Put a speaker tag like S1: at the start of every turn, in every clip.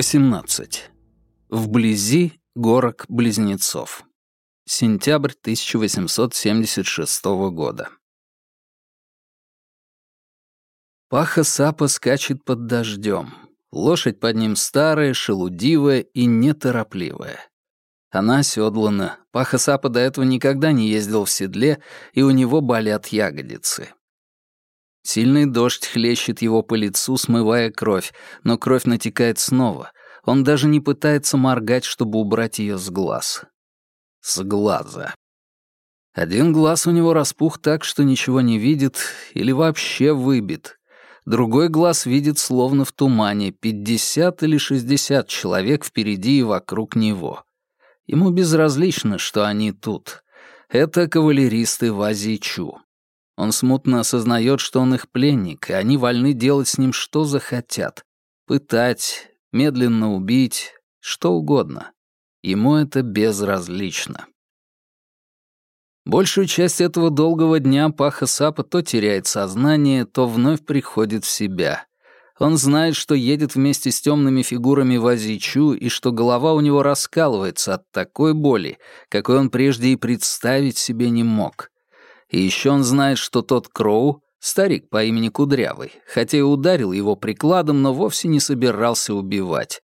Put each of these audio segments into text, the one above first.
S1: 18. Вблизи горок близнецов. Сентябрь 1876 года. Паха Сапа скачет под дождем. Лошадь под ним старая, шелудивая и неторопливая. Она оседлана. Паха Сапа до этого никогда не ездил в седле, и у него болят ягодицы. Сильный дождь хлещет его по лицу, смывая кровь, но кровь натекает снова. Он даже не пытается моргать, чтобы убрать ее с глаз. С глаза. Один глаз у него распух так, что ничего не видит или вообще выбит. Другой глаз видит словно в тумане, пятьдесят или шестьдесят человек впереди и вокруг него. Ему безразлично, что они тут. Это кавалеристы Вазичу. Он смутно осознает, что он их пленник, и они вольны делать с ним что захотят. Пытать, медленно убить, что угодно. Ему это безразлично. Большую часть этого долгого дня Паха Сапа то теряет сознание, то вновь приходит в себя. Он знает, что едет вместе с темными фигурами в Азичу и что голова у него раскалывается от такой боли, какой он прежде и представить себе не мог. И еще он знает, что тот Кроу — старик по имени Кудрявый, хотя и ударил его прикладом, но вовсе не собирался убивать.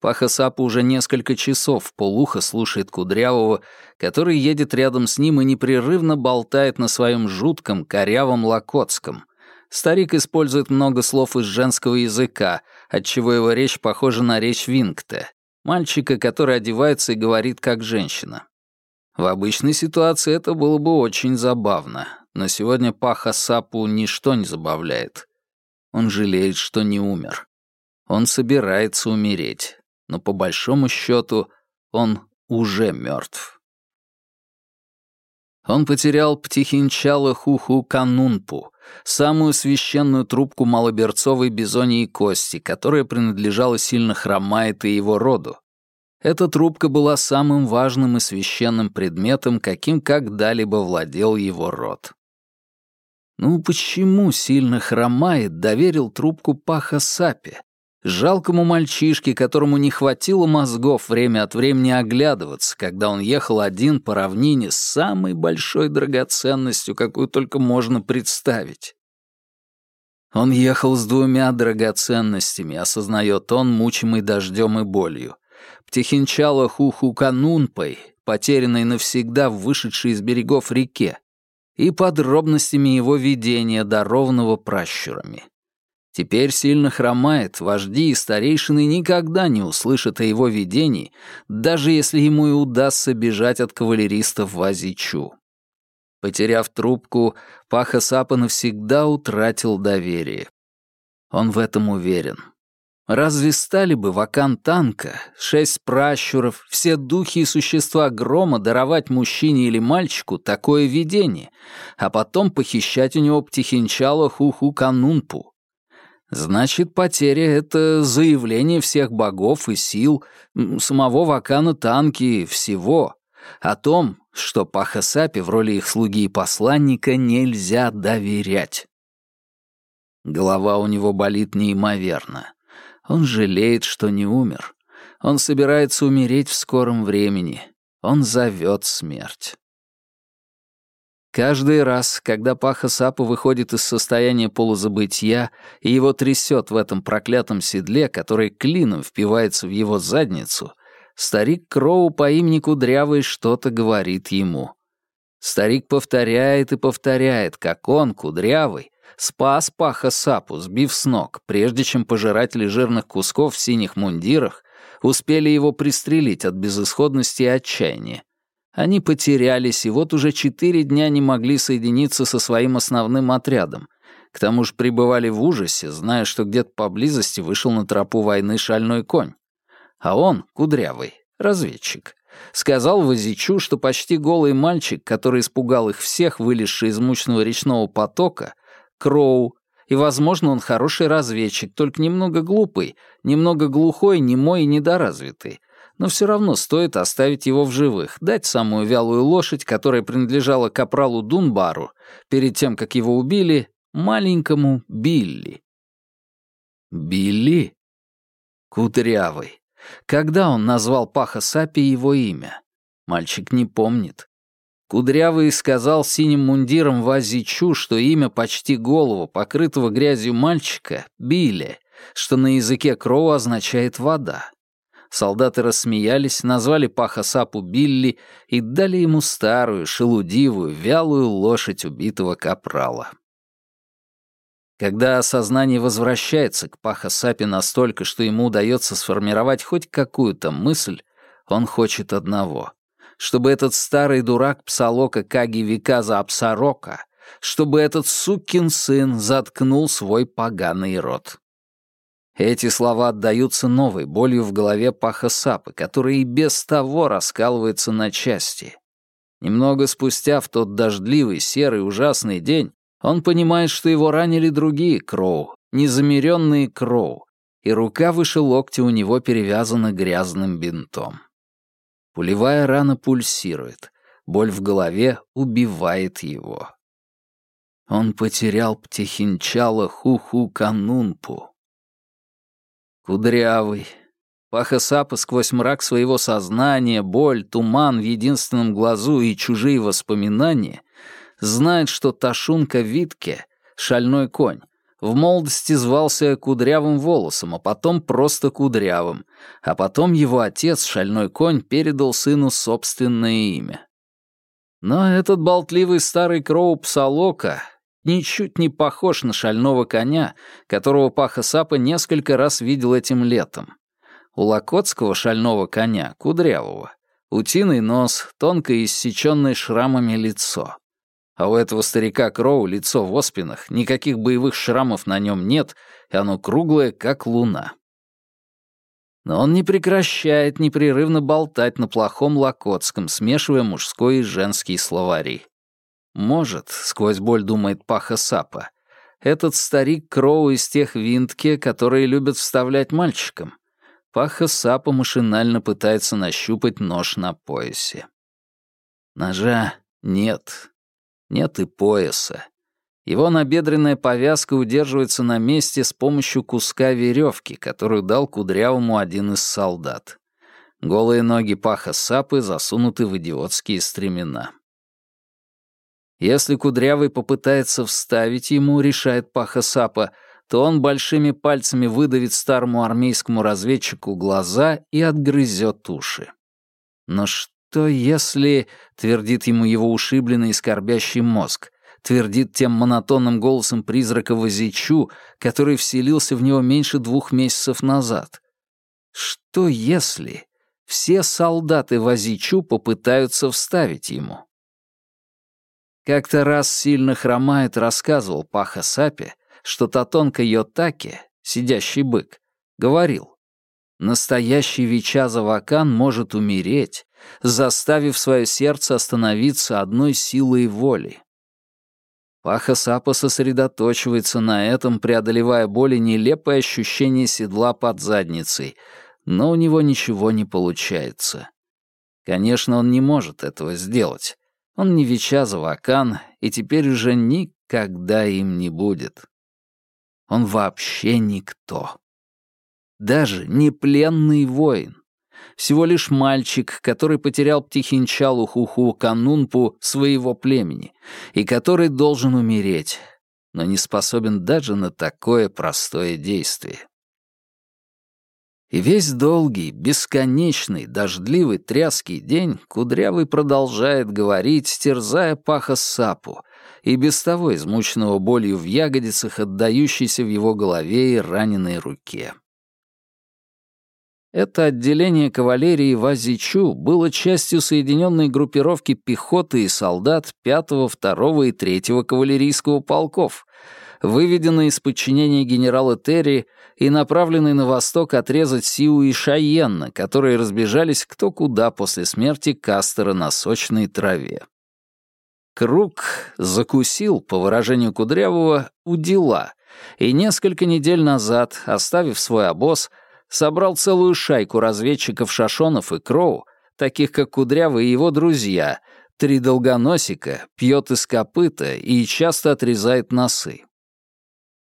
S1: Паха Сапа уже несколько часов в полухо слушает Кудрявого, который едет рядом с ним и непрерывно болтает на своем жутком, корявом локотском. Старик использует много слов из женского языка, отчего его речь похожа на речь Вингте, мальчика, который одевается и говорит как женщина. В обычной ситуации это было бы очень забавно, но сегодня Паха Сапу ничто не забавляет. Он жалеет, что не умер. Он собирается умереть, но по большому счету он уже мертв. Он потерял Птихинчала Хуху Канунпу, самую священную трубку малоберцовой бизоньей кости, которая принадлежала сильно Хромает и его роду, эта трубка была самым важным и священным предметом, каким когда-либо владел его род. Ну почему сильно хромает доверил трубку Паха Сапе, жалкому мальчишке, которому не хватило мозгов время от времени оглядываться, когда он ехал один по равнине с самой большой драгоценностью, какую только можно представить? Он ехал с двумя драгоценностями, осознает он, мучимый дождем и болью — Птихинчала Хухуканунпой, потерянной навсегда в вышедшей из берегов реке, и подробностями его видения, дарованного пращурами. Теперь сильно хромает, вожди и старейшины никогда не услышат о его видении, даже если ему и удастся бежать от кавалеристов в Азичу. Потеряв трубку, Паха Сапа навсегда утратил доверие. Он в этом уверен. Разве стали бы вакан танка, шесть пращуров, все духи и существа грома даровать мужчине или мальчику такое видение, а потом похищать у него птихинчала хуху канунпу? Значит, потеря — это заявление всех богов и сил, самого вакана танки, всего, о том, что Пахасапе в роли их слуги и посланника нельзя доверять. Голова у него болит неимоверно. Он жалеет, что не умер. Он собирается умереть в скором времени. Он зовет смерть. Каждый раз, когда Паха Сапа выходит из состояния полузабытия и его трясет в этом проклятом седле, который клином впивается в его задницу, старик Кроу по имени Кудрявый что-то говорит ему. Старик повторяет и повторяет, как он, Кудрявый, спас Паха Сапу, сбив с ног, прежде чем пожиратели жирных кусков в синих мундирах успели его пристрелить от безысходности и отчаяния. Они потерялись и вот уже четыре дня не могли соединиться со своим основным отрядом. К тому же пребывали в ужасе, зная, что где-то поблизости вышел на тропу войны шальной конь. А он, кудрявый, разведчик, сказал Вазичу, что почти голый мальчик, который испугал их всех, вылезший из мучного речного потока, Кроу, и, возможно, он хороший разведчик, только немного глупый, немного глухой, немой и недоразвитый. Но все равно стоит оставить его в живых, дать самую вялую лошадь, которая принадлежала капралу Дунбару, перед тем, как его убили, маленькому Билли. Билли? Кудрявый. Когда он назвал Паха Сапи его имя? Мальчик не помнит. Кудрявый сказал синим мундиром Вазичу, что имя почти голову, покрытого грязью мальчика, Билли, что на языке Кроу означает «вода». Солдаты рассмеялись, назвали Паха Сапу Билли и дали ему старую, шелудивую, вялую лошадь убитого капрала. Когда сознание возвращается к Паха Сапе настолько, что ему удается сформировать хоть какую-то мысль, он хочет одного — чтобы этот старый дурак Псалока Каги Виказа Апсарока, чтобы этот сукин сын заткнул свой поганый рот. Эти слова отдаются новой болью в голове Паха Сапы, который и без того раскалывается на части. Немного спустя, в тот дождливый, серый, ужасный день, он понимает, что его ранили другие Кроу, незамеренные Кроу, и рука выше локтя у него перевязана грязным бинтом. Пулевая рана пульсирует, боль в голове убивает его. Он потерял Птихинчала Хуху Канунпу. Кудрявый. Пахасапа сквозь мрак своего сознания, боль, туман в единственном глазу и чужие воспоминания знает, что Ташунка Витке, шальной конь, в молодости звался Кудрявым Волосом, а потом просто Кудрявым, а потом его отец, шальной конь, передал сыну собственное имя. Но этот болтливый старый Кроу Псалока ничуть не похож на шального коня, которого Паха Сапа несколько раз видел этим летом. У локотского шального коня, кудрявого, утиный нос, тонко иссеченное шрамами лицо. А у этого старика Кроу лицо в оспинах, никаких боевых шрамов на нем нет, и оно круглое, как луна. Но он не прекращает непрерывно болтать на плохом локотском, смешивая мужской и женский словари. Может, сквозь боль думает Паха Сапа, этот старик Кроу из тех винтки, которые любят вставлять мальчикам. Паха Сапа машинально пытается нащупать нож на поясе. Ножа нет. Нет и пояса. Его набедренная повязка удерживается на месте с помощью куска веревки, которую дал Кудрявому один из солдат. Голые ноги Паха Сапы засунуты в идиотские стремена. Если Кудрявый попытается вставить ему, решает Паха Сапа, то он большими пальцами выдавит старому армейскому разведчику глаза и отгрызет уши. Но что если, твердит ему его ушибленный и скорбящий мозг, твердит тем монотонным голосом призрака Возичу, который вселился в него меньше двух месяцев назад? Что если все солдаты Возичу попытаются вставить ему? Как-то раз сильно хромает рассказывал Паха Сапе, что Татонка Йотаки, сидящий бык, говорил, «Настоящий Вичаза Вакан может умереть, заставив свое сердце остановиться одной силой воли». Паха Сапа сосредоточивается на этом, преодолевая боли нелепое ощущение седла под задницей, но у него ничего не получается. Конечно, он не может этого сделать. Он не Вичаза Вакан и теперь уже никогда им не будет. Он вообще никто. Даже не пленный воин. Всего лишь мальчик, который потерял Птихинчалу Хуху Канунпу своего племени и который должен умереть, но не способен даже на такое простое действие. И весь долгий, бесконечный, дождливый, тряский день Кудрявый продолжает говорить, терзая паха сапу, и без того измученного болью в ягодицах, отдающейся в его голове и раненой руке. Это отделение кавалерии Вазичу было частью соединенной группировки пехоты и солдат 5-го, 2-го и 3-го кавалерийского полков, выведенной из подчинения генерала Терри и направленной на восток отрезать Сиу и Шайенна, которые разбежались кто куда после смерти Кастера на сочной траве. Круг закусил, по выражению Кудрявого, у дела, и несколько недель назад, оставив свой обоз, собрал целую шайку разведчиков Шашонов и Кроу, таких как Кудрявый и его друзья, три долгоносика, пьет из копыта и часто отрезает носы.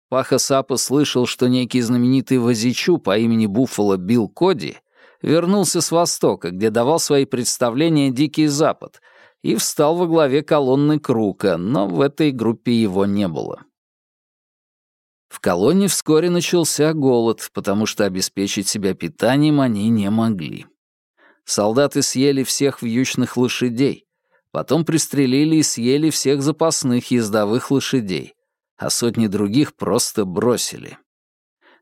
S1: Паха Сапа слышал, что некий знаменитый Вазичу по имени Буффало Билл Коди вернулся с Востока, где давал свои представления «Дикий Запад», и встал во главе колонны Крука, но в этой группе его не было. В колонне вскоре начался голод, потому что обеспечить себя питанием они не могли. Солдаты съели всех вьючных лошадей, потом пристрелили и съели всех запасных ездовых лошадей, а сотни других просто бросили.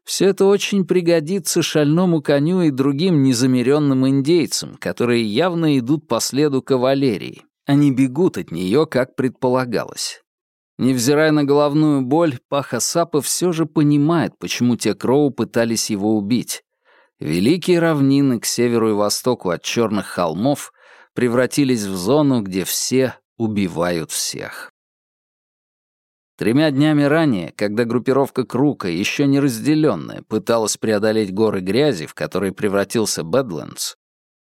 S1: Все это очень пригодится шальному коню и другим незамеренным индейцам, которые явно идут по следу кавалерии, не бегут от нее, как предполагалось. Невзирая на головную боль, Паха Сапа все же понимает, почему те Кроу пытались его убить. Великие равнины к северу и востоку от черных холмов превратились в зону, где все убивают всех. Тремя днями ранее, когда группировка Крука, еще не разделенная, пыталась преодолеть горы грязи, в которые превратился Бэдлендс,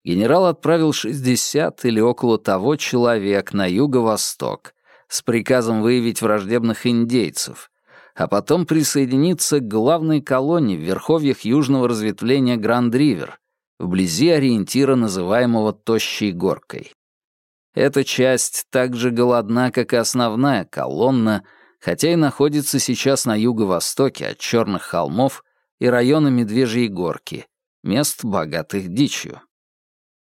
S1: генерал отправил 60 или около того человек на юго-восток с приказом выявить враждебных индейцев, а потом присоединиться к главной колонии в верховьях южного разветвления Гранд-Ривер, вблизи ориентира, называемого Тощей горкой. Эта часть так же голодна, как и основная колонна — хотя и находится сейчас на юго-востоке от Черных холмов и района Медвежьей горки, мест, богатых дичью.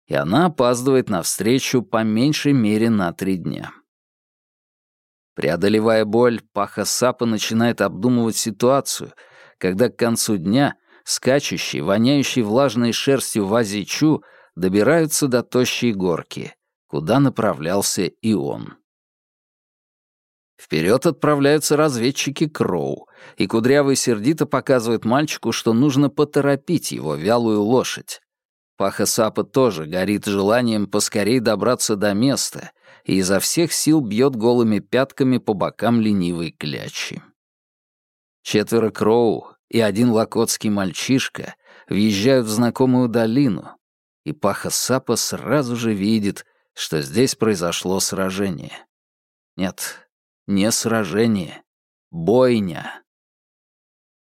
S1: И она опаздывает на встречу по меньшей мере на три дня. Преодолевая боль, Паха Сапа начинает обдумывать ситуацию, когда к концу дня скачущие, воняющие влажной шерстью Вазичу добираются до тощей горки, куда направлялся и он. Вперед отправляются разведчики Кроу, и Кудрявый сердито показывает мальчику, что нужно поторопить его вялую лошадь. Паха Сапа тоже горит желанием поскорей добраться до места и изо всех сил бьет голыми пятками по бокам ленивой клячи. Четверо Кроу и один локотский мальчишка въезжают в знакомую долину, и Паха Сапа сразу же видит, что здесь произошло сражение. Нет, не сражение. Бойня.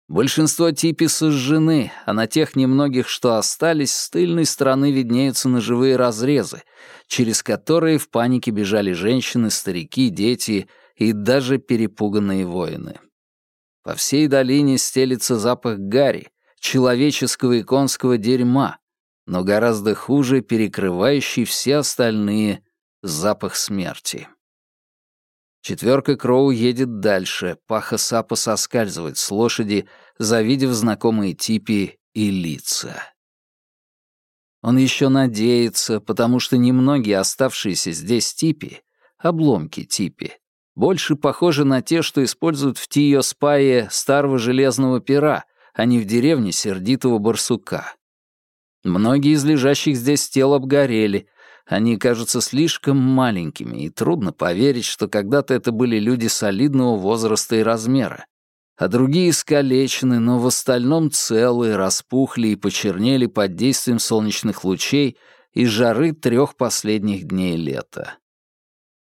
S1: Большинство типи сожжены, а на тех немногих, что остались, с тыльной стороны виднеются ножевые разрезы, через которые в панике бежали женщины, старики, дети и даже перепуганные воины. По всей долине стелится запах гари, человеческого и конского дерьма, но гораздо хуже перекрывающий все остальные запах смерти. Четверка Кроу едет дальше, Паха Сапа соскальзывает с лошади, завидев знакомые типи и лица. Он еще надеется, потому что немногие оставшиеся здесь типи, обломки типи, больше похожи на те, что используют в Тио-спае старого железного пера, а не в деревне сердитого барсука. Многие из лежащих здесь тел обгорели, они кажутся слишком маленькими, и трудно поверить, что когда-то это были люди солидного возраста и размера. А другие искалечены, но в остальном целые, распухли и почернели под действием солнечных лучей и жары трех последних дней лета.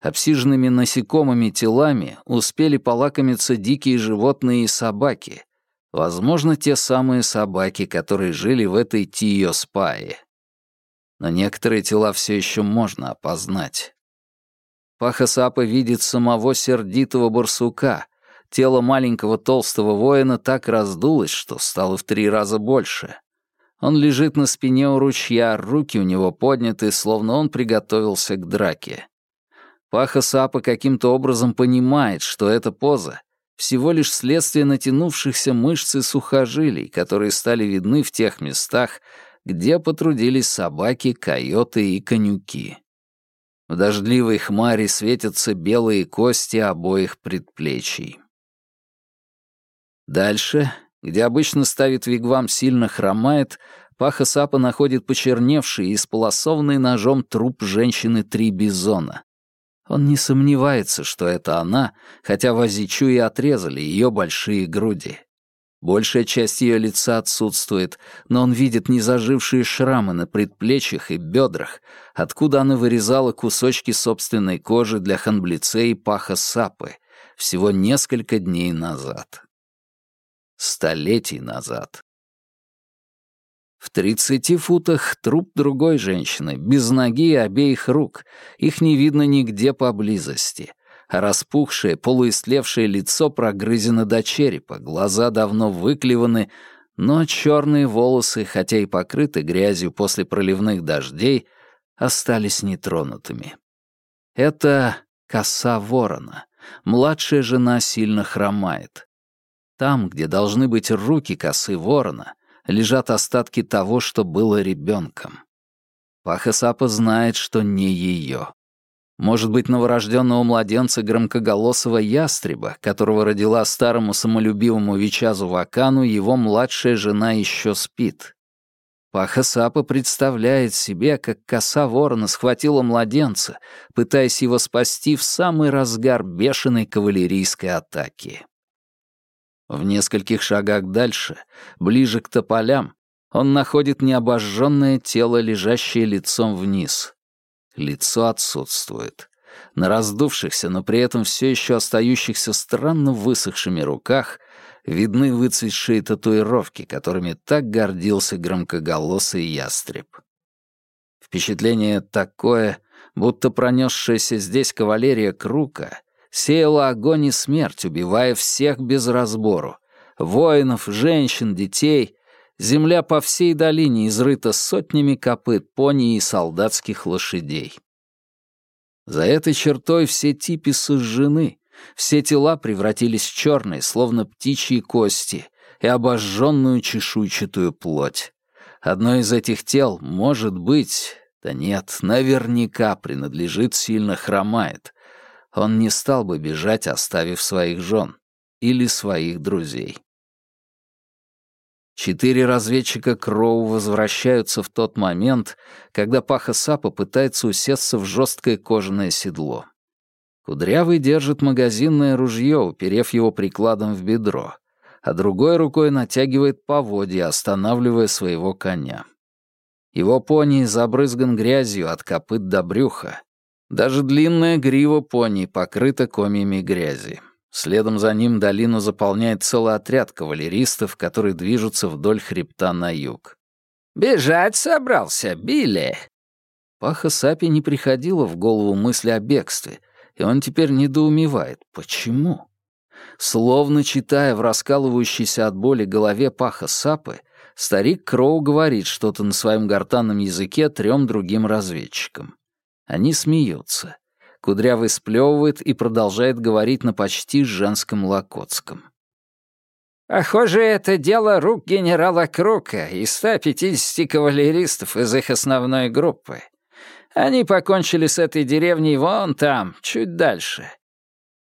S1: Обсиженными насекомыми телами успели полакомиться дикие животные и собаки, возможно, те самые собаки, которые жили в этой Тио-спае но некоторые тела все еще можно опознать. Паха видит самого сердитого барсука. Тело маленького толстого воина так раздулось, что стало в три раза больше. Он лежит на спине у ручья, руки у него подняты, словно он приготовился к драке. Паха каким-то образом понимает, что эта поза — всего лишь следствие натянувшихся мышц и сухожилий, которые стали видны в тех местах, где потрудились собаки, койоты и конюки. В дождливой хмаре светятся белые кости обоих предплечий. Дальше, где обычно ставит вигвам сильно хромает, Паха Сапа находит почерневший и сполосованный ножом труп женщины Три Бизона. Он не сомневается, что это она, хотя Вазичу и отрезали ее большие груди. Большая часть ее лица отсутствует, но он видит незажившие шрамы на предплечьях и бедрах, откуда она вырезала кусочки собственной кожи для ханблице и паха сапы всего несколько дней назад. столетий назад. В тридцати футах труп другой женщины, без ноги и обеих рук. Их не видно нигде поблизости. Распухшее, полуистлевшее лицо прогрызено до черепа, глаза давно выклеваны, но черные волосы, хотя и покрыты грязью после проливных дождей, остались нетронутыми. Это коса ворона. Младшая жена сильно хромает. Там, где должны быть руки косы ворона, лежат остатки того, что было ребенком. Пахасапа знает, что не ее. Может быть, новорожденного младенца громкоголосого ястреба, которого родила старому самолюбивому Вичазу Вакану, его младшая жена еще спит. Пахасапа представляет себе, как коса ворона схватила младенца, пытаясь его спасти в самый разгар бешеной кавалерийской атаки. В нескольких шагах дальше, ближе к тополям, он находит необожженное тело, лежащее лицом вниз. Лицо отсутствует. На раздувшихся, но при этом все еще остающихся странно высохшими руках видны выцветшие татуировки, которыми так гордился громкоголосый ястреб. Впечатление такое, будто пронесшаяся здесь кавалерия Крука сеяла огонь и смерть, убивая всех без разбору. Воинов, женщин, детей. Земля по всей долине изрыта сотнями копыт пони и солдатских лошадей. За этой чертой все типи сожжены, все тела превратились в черные, словно птичьи кости, и обожженную чешуйчатую плоть. Одно из этих тел, может быть, да нет, наверняка принадлежит сильно хромает. Он не стал бы бежать, оставив своих жен или своих друзей. Четыре разведчика Кроу возвращаются в тот момент, когда Паха Сапа пытается усесться в жесткое кожаное седло. Кудрявый держит магазинное ружье, уперев его прикладом в бедро, а другой рукой натягивает поводья, останавливая своего коня. Его пони забрызган грязью от копыт до брюха. Даже длинная грива пони покрыта комьями грязи. Следом за ним долину заполняет целый отряд кавалеристов, которые движутся вдоль хребта на юг.
S2: «Бежать собрался, Билли!»
S1: Паха Сапи не приходило в голову мысли о бегстве — и он теперь недоумевает, почему? Словно читая в раскалывающейся от боли голове паха сапы, старик Кроу говорит что-то на своем гортанном языке трем другим разведчикам. Они смеются. Кудрявый сплевывает и продолжает говорить на почти женском локотском.
S2: «Похоже, это дело рук генерала Крука и 150 кавалеристов из их основной группы. Они покончили с этой деревней вон там, чуть дальше.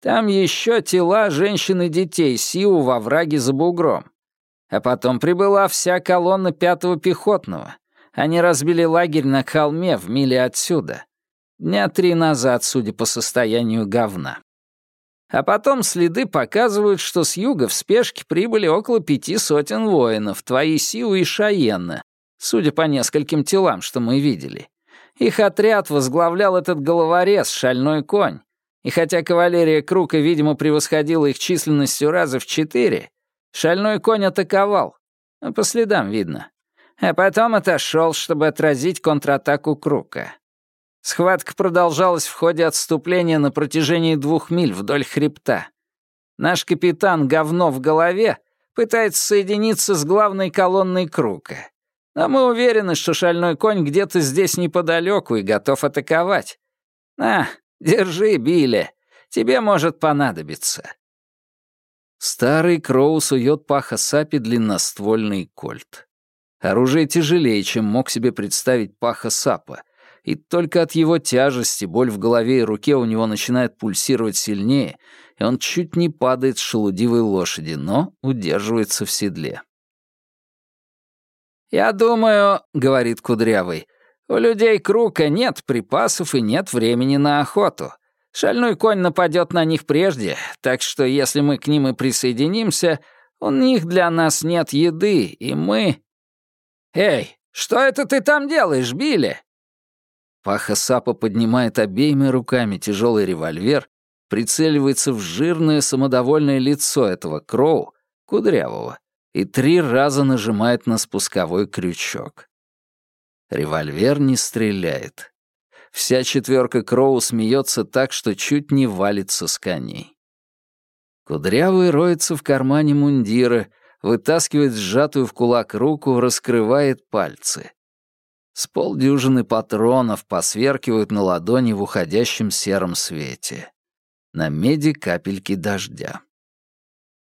S2: Там еще тела женщин и детей Сиу во враге за бугром. А потом прибыла вся колонна пятого пехотного. Они разбили лагерь на холме в миле отсюда. Дня три назад, судя по состоянию говна. А потом следы показывают, что с юга в спешке прибыли около пяти сотен воинов, твои Сиу и Шаенна, судя по нескольким телам, что мы видели. Их отряд возглавлял этот головорез, шальной конь. И хотя кавалерия Крука, видимо, превосходила их численностью раза в четыре, шальной конь атаковал. По следам видно. А потом отошел, чтобы отразить контратаку Крука. Схватка продолжалась в ходе отступления на протяжении двух миль вдоль хребта. Наш капитан говно в голове пытается соединиться с главной колонной Крука. Но мы уверены, что шальной конь где-то здесь неподалеку и готов атаковать. На, держи, Билли, тебе может понадобиться».
S1: Старый Кроу сует паха Сапи длинноствольный кольт. Оружие тяжелее, чем мог себе представить паха Сапа, и только от его тяжести боль в голове и руке у него начинает пульсировать сильнее, и он чуть не падает с шелудивой лошади, но удерживается в седле.
S2: «Я думаю, — говорит Кудрявый, — у людей Крука нет припасов и нет времени на охоту. Шальной конь нападет на них прежде, так что если мы к ним и присоединимся, у них для нас нет еды, и мы...» «Эй, что это ты там делаешь, Билли?»
S1: Паха Сапа поднимает обеими руками тяжелый револьвер, прицеливается в жирное самодовольное лицо этого Кроу, кудрявого, и три раза нажимает на спусковой крючок. Револьвер не стреляет. Вся четверка Кроу смеется так, что чуть не валится с коней. Кудрявый роется в кармане мундира, вытаскивает сжатую в кулак руку, раскрывает пальцы. С полдюжины патронов посверкивают на ладони в уходящем сером свете. На меди капельки дождя.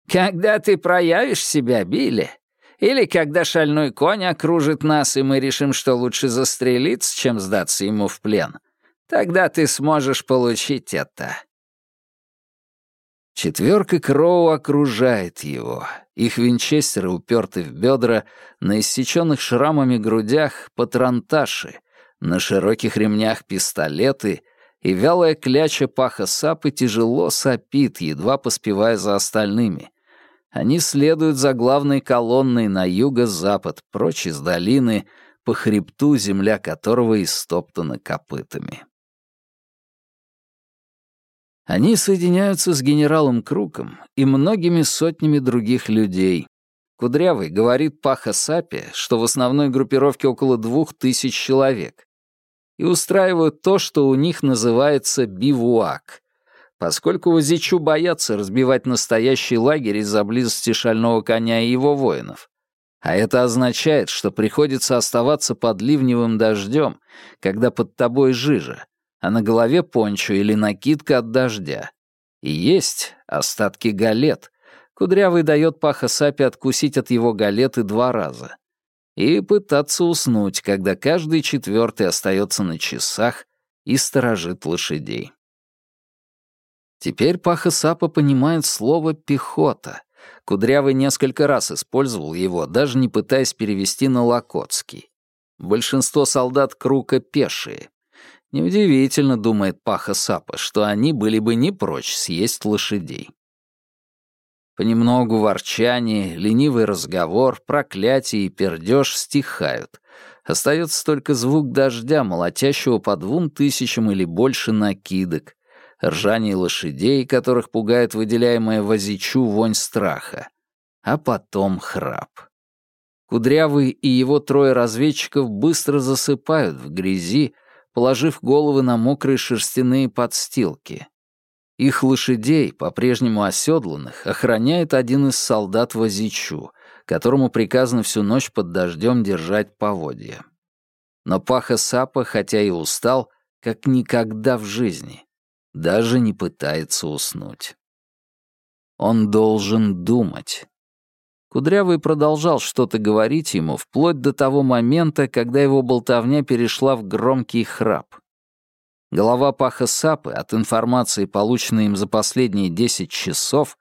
S2: «Когда ты проявишь себя, Билли, или когда шальной конь окружит нас, и мы решим, что лучше застрелиться, чем сдаться ему в плен, тогда ты сможешь получить это».
S1: Четверка Кроу окружает его. Их винчестеры уперты в бедра, на иссеченных шрамами грудях — патронташи, на широких ремнях — пистолеты, и вялая кляча паха сапы тяжело сопит, едва поспевая за остальными. Они следуют за главной колонной на юго-запад, прочь из долины, по хребту, земля которого истоптана копытами. Они соединяются с генералом Круком и многими сотнями других людей. Кудрявый говорит Паха Сапе, что в основной группировке около двух тысяч человек, и устраивают то, что у них называется бивуак, поскольку Вазичу боятся разбивать настоящий лагерь из-за близости шального коня и его воинов. А это означает, что приходится оставаться под ливневым дождем, когда под тобой жижа, а на голове пончо или накидка от дождя. И есть остатки галет. Кудрявый дает Паха Сапи откусить от его галеты два раза и пытаться уснуть, когда каждый четвертый остается на часах и сторожит лошадей. Теперь Паха Сапа понимает слово «пехота». Кудрявый несколько раз использовал его, даже не пытаясь перевести на лакотский. Большинство солдат Крука пешие. Неудивительно, думает Паха Сапа, что они были бы не прочь съесть лошадей. Понемногу ворчание, ленивый разговор, проклятие и пердеж стихают. Остается только звук дождя, молотящего по двум тысячам или больше накидок, ржание лошадей, которых пугает выделяемая возичу вонь страха. А потом храп. Кудрявый и его трое разведчиков быстро засыпают в грязи, положив головы на мокрые шерстяные подстилки. Их лошадей, по-прежнему оседланных, охраняет один из солдат Возичу, которому приказано всю ночь под дождем держать поводья. Но Паха Сапа, хотя и устал, как никогда в жизни, даже не пытается уснуть. Он должен думать. Кудрявый продолжал что-то говорить ему вплоть до того момента, когда его болтовня перешла в громкий храп. Голова Паха Сапы от информации, полученной им за последние 10 часов,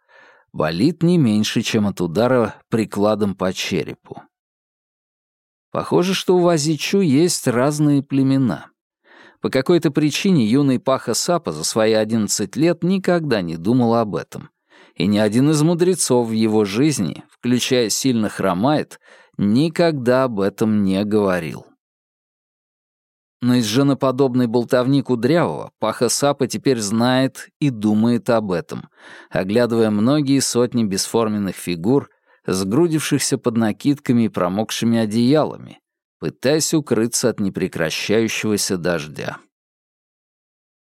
S1: болит не меньше, чем от удара прикладом по черепу. Похоже, что у Вазичу есть разные племена. По какой-то причине юный Паха Сапа за свои 11 лет никогда не думал об этом. И ни один из мудрецов в его жизни, включая сильно хромает, никогда об этом не говорил. Но из женоподобной болтовни Кудрявого Паха Сапа теперь знает и думает об этом, оглядывая многие сотни бесформенных фигур, сгрудившихся под накидками и промокшими одеялами, пытаясь укрыться от непрекращающегося дождя.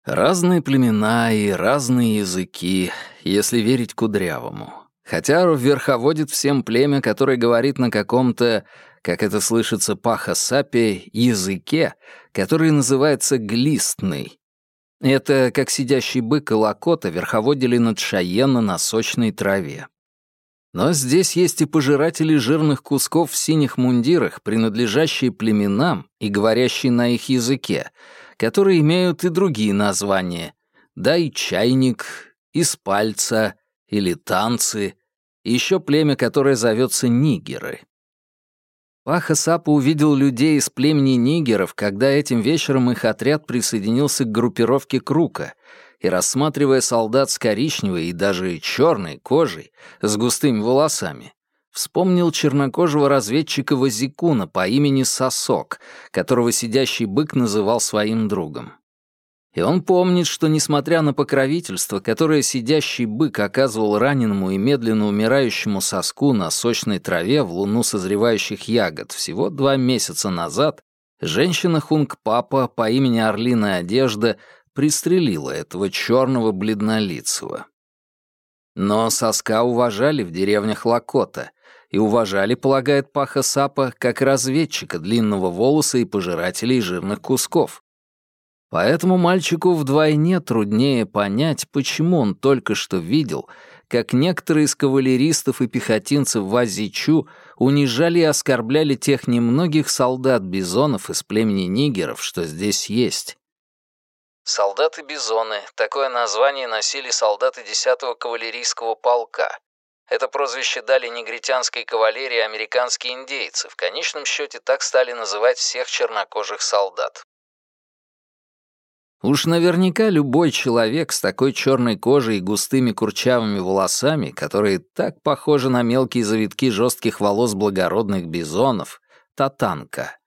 S1: Разные племена и разные языки, если верить Кудрявому. Хотя верховодит всем племя, которое говорит на каком-то как это слышится паха сапи, языке, который называется глистный. Это как сидящий бык и лакота верховодили над Шаена на сочной траве. Но здесь есть и пожиратели жирных кусков в синих мундирах, принадлежащие племенам и говорящие на их языке, которые имеют и другие названия. Да и чайник, из пальца или танцы, и еще племя, которое зовется нигеры. Паха Сапа увидел людей из племени нигеров, когда этим вечером их отряд присоединился к группировке Крука, и, рассматривая солдат с коричневой и даже черной кожей, с густыми волосами, вспомнил чернокожего разведчика Вазикуна по имени Сосок, которого сидящий бык называл своим другом. И он помнит, что, несмотря на покровительство, которое сидящий бык оказывал раненому и медленно умирающему соску на сочной траве в луну созревающих ягод всего два месяца назад, женщина Хунг-Папа по имени Орлиная Одежда пристрелила этого черного бледнолицего. Но соска уважали в деревнях Лакота, и уважали, полагает Паха Сапа, как разведчика длинного волоса и пожирателей жирных кусков. Поэтому мальчику вдвойне труднее понять, почему он только что видел, как некоторые из кавалеристов и пехотинцев в Азичу унижали и оскорбляли тех немногих солдат-бизонов из племени нигеров, что здесь есть. Солдаты-бизоны — такое название носили солдаты 10-го кавалерийского полка. Это прозвище дали негритянской кавалерии американские индейцы. В конечном счете так стали называть всех чернокожих солдат. Уж наверняка любой человек с такой черной кожей и густыми курчавыми волосами, которые так похожи на мелкие завитки жестких волос благородных бизонов, татанка,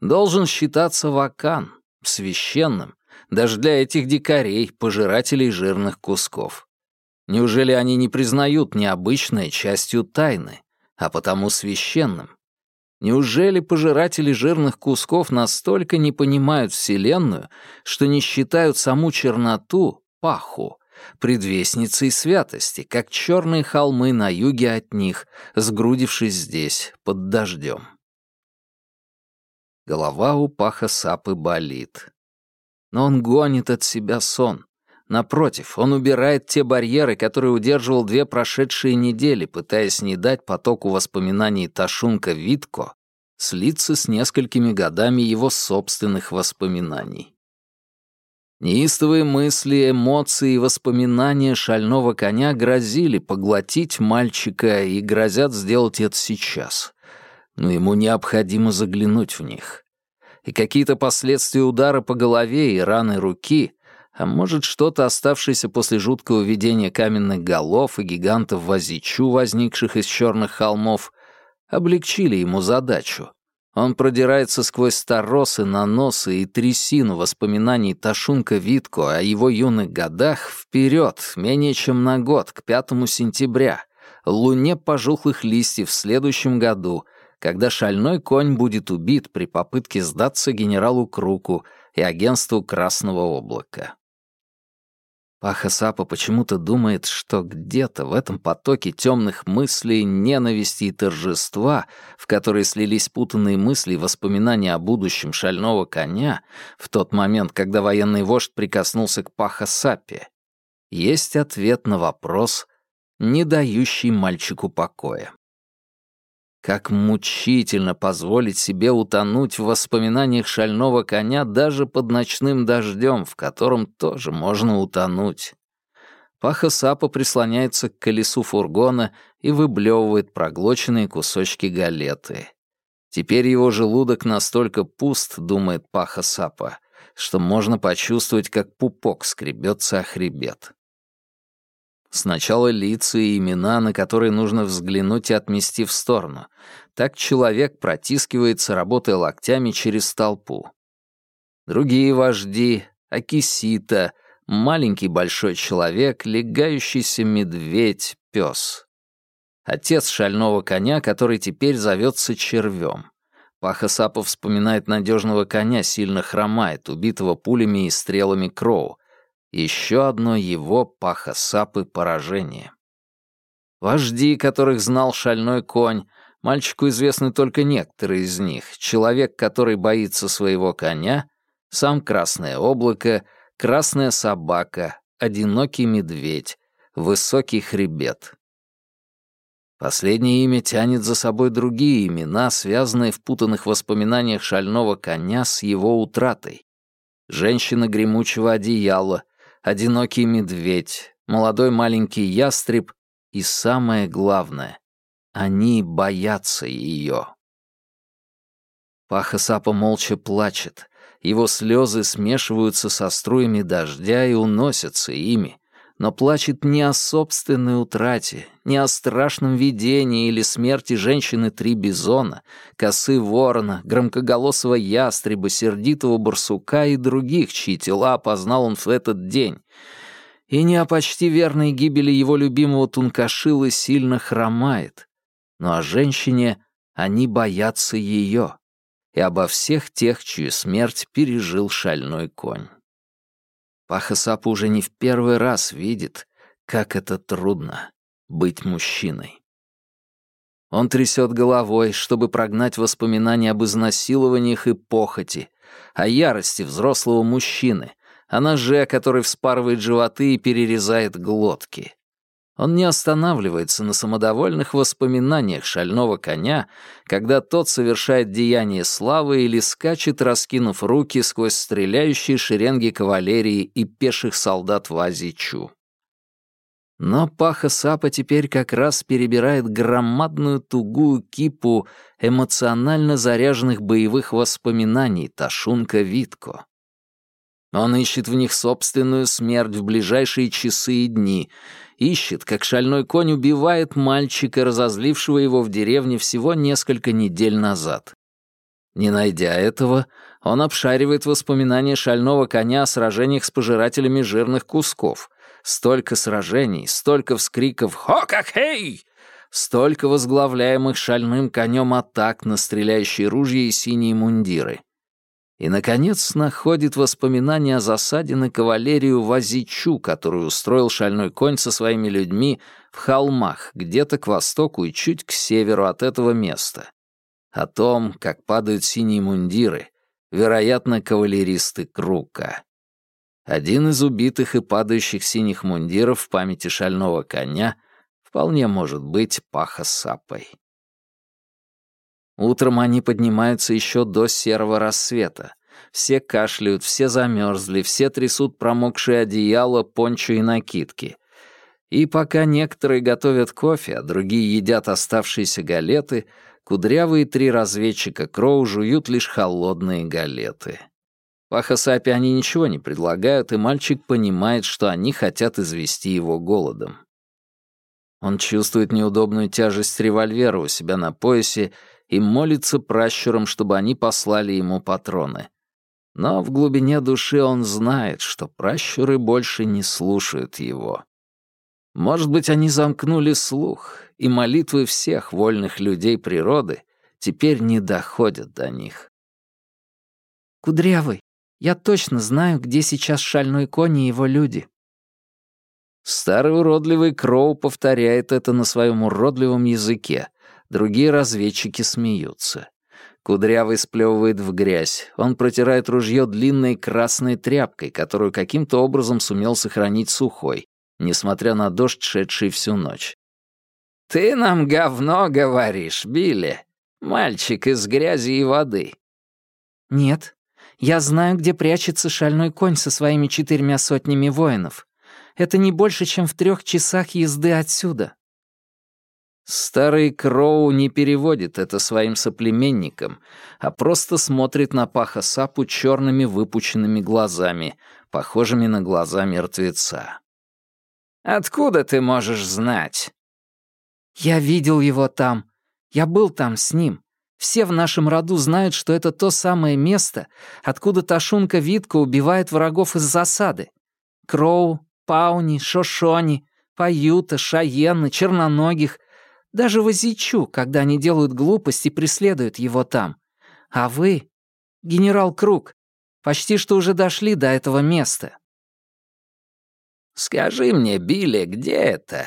S1: должен считаться вакан, священным, даже для этих дикарей, пожирателей жирных кусков. Неужели они не признают необычной частью тайны, а потому священным? Неужели пожиратели жирных кусков настолько не понимают Вселенную, что не считают саму черноту, паху, предвестницей святости, как черные холмы на юге от них, сгрудившись здесь, под дождем? Голова у паха сапы болит. Но он гонит от себя сон. Напротив, он убирает те барьеры, которые удерживал две прошедшие недели, пытаясь не дать потоку воспоминаний Ташунка Витко слиться с несколькими годами его собственных воспоминаний. Неистовые мысли, эмоции и воспоминания шального коня грозили поглотить мальчика и грозят сделать это сейчас. Но ему необходимо заглянуть в них. И какие-то последствия удара по голове и раны руки а может, что-то, оставшееся после жуткого видения каменных голов и гигантов Вазичу, возникших из черных холмов, облегчили ему задачу. Он продирается сквозь старосы, наносы и трясину воспоминаний Ташунка Витко о его юных годах вперед, менее чем на год, к 5 сентября, луне пожухлых листьев в следующем году, когда шальной конь будет убит при попытке сдаться генералу Круку и агентству Красного облака. Паха Сапа почему-то думает, что где-то в этом потоке темных мыслей, ненависти и торжества, в которые слились путанные мысли и воспоминания о будущем шального коня, в тот момент, когда военный вождь прикоснулся к Паха Сапе, есть ответ на вопрос, не дающий мальчику покоя. Как мучительно позволить себе утонуть в воспоминаниях шального коня даже под ночным дождем, в котором тоже можно утонуть. Паха Сапа прислоняется к колесу фургона и выблевывает проглоченные кусочки галеты. Теперь его желудок настолько пуст, думает Паха Сапа, что можно почувствовать, как пупок скребется о хребет. Сначала лица и имена, на которые нужно взглянуть и отмести в сторону. Так человек протискивается, работая локтями через толпу. Другие вожди — Акисита, маленький большой человек, легающийся медведь, пес. Отец шального коня, который теперь зовется червем. Паха Сапов вспоминает надежного коня, сильно хромает, убитого пулями и стрелами Кроу, еще одно его паха-сапы поражение. Вожди, которых знал шальной конь, мальчику известны только некоторые из них. Человек, который боится своего коня, сам Красное облако, Красная собака, Одинокий медведь, Высокий хребет. Последнее имя тянет за собой другие имена, связанные в путанных воспоминаниях шального коня с его утратой. Женщина гремучего одеяла, одинокий медведь, молодой маленький ястреб и самое главное — они боятся ее. Паха Сапа молча плачет, его слезы смешиваются со струями дождя и уносятся ими, но плачет не о собственной утрате, не о страшном видении или смерти женщины три бизона, косы ворона, громкоголосого ястреба, сердитого барсука и других, чьи тела опознал он в этот день, и не о почти верной гибели его любимого Тункашилы сильно хромает, но о женщине они боятся ее, и обо всех тех, чью смерть пережил шальной конь. Паха Сапа уже не в первый раз видит, как это трудно — быть мужчиной. Он трясет головой, чтобы прогнать воспоминания об изнасилованиях и похоти, о ярости взрослого мужчины, о ноже, который вспарывает животы и перерезает глотки. Он не останавливается на самодовольных воспоминаниях шального коня, когда тот совершает деяние славы или скачет, раскинув руки сквозь стреляющие шеренги кавалерии и пеших солдат в Азичу. Но Паха Сапа теперь как раз перебирает громадную тугую кипу эмоционально заряженных боевых воспоминаний Ташунка Витко. Он ищет в них собственную смерть в ближайшие часы и дни — ищет, как шальной конь убивает мальчика, разозлившего его в деревне всего несколько недель назад. Не найдя этого, он обшаривает воспоминания шального коня о сражениях с пожирателями жирных кусков. Столько сражений, столько вскриков «Хо, как хей!» столько возглавляемых шальным конем атак на стреляющие ружья и синие мундиры. И, наконец, находит воспоминания о засаде на кавалерию Вазичу, которую устроил шальной конь со своими людьми в холмах, где-то к востоку и чуть к северу от этого места. О том, как падают синие мундиры, вероятно, кавалеристы Крука. Один из убитых и падающих синих мундиров в памяти шального коня вполне может быть Паха Сапой. Утром они поднимаются еще до серого рассвета. Все кашляют, все замерзли, все трясут промокшие одеяла, пончо и накидки. И пока некоторые готовят кофе, а другие едят оставшиеся галеты, кудрявые три разведчика Кроу жуют лишь холодные галеты. Пахасапи они ничего не предлагают, и мальчик понимает, что они хотят извести его голодом. Он чувствует неудобную тяжесть револьвера у себя на поясе и молится пращурам, чтобы они послали ему патроны. Но в глубине души он знает, что пращуры больше не слушают его. Может быть, они замкнули слух, и молитвы всех вольных людей природы теперь не доходят до них.
S2: «Кудрявый, я точно знаю, где сейчас шальной конь и его люди».
S1: Старый уродливый Кроу повторяет это на своем уродливом языке, Другие разведчики смеются. Кудрявый сплевывает в грязь. Он протирает ружье длинной красной тряпкой, которую каким-то образом сумел сохранить сухой, несмотря на дождь, шедший всю ночь. «Ты нам говно говоришь, Билли, мальчик из грязи и воды».
S2: «Нет, я знаю, где прячется шальной конь со своими четырьмя сотнями воинов. Это не больше, чем в трех часах езды отсюда.
S1: Старый Кроу не переводит это своим соплеменникам, а просто смотрит на Паха Сапу черными выпученными глазами, похожими на глаза мертвеца. «Откуда ты можешь знать?»
S2: «Я видел его там. Я был там с ним. Все в нашем роду знают, что это то самое место, откуда Ташунка Витка убивает врагов из засады. Кроу, Пауни, Шошони, Паюта, Шаенна, Черноногих — даже Возичу, когда они делают глупости, преследуют его там. А вы, генерал Круг, почти что уже дошли до этого места.
S1: Скажи мне, Билли, где это?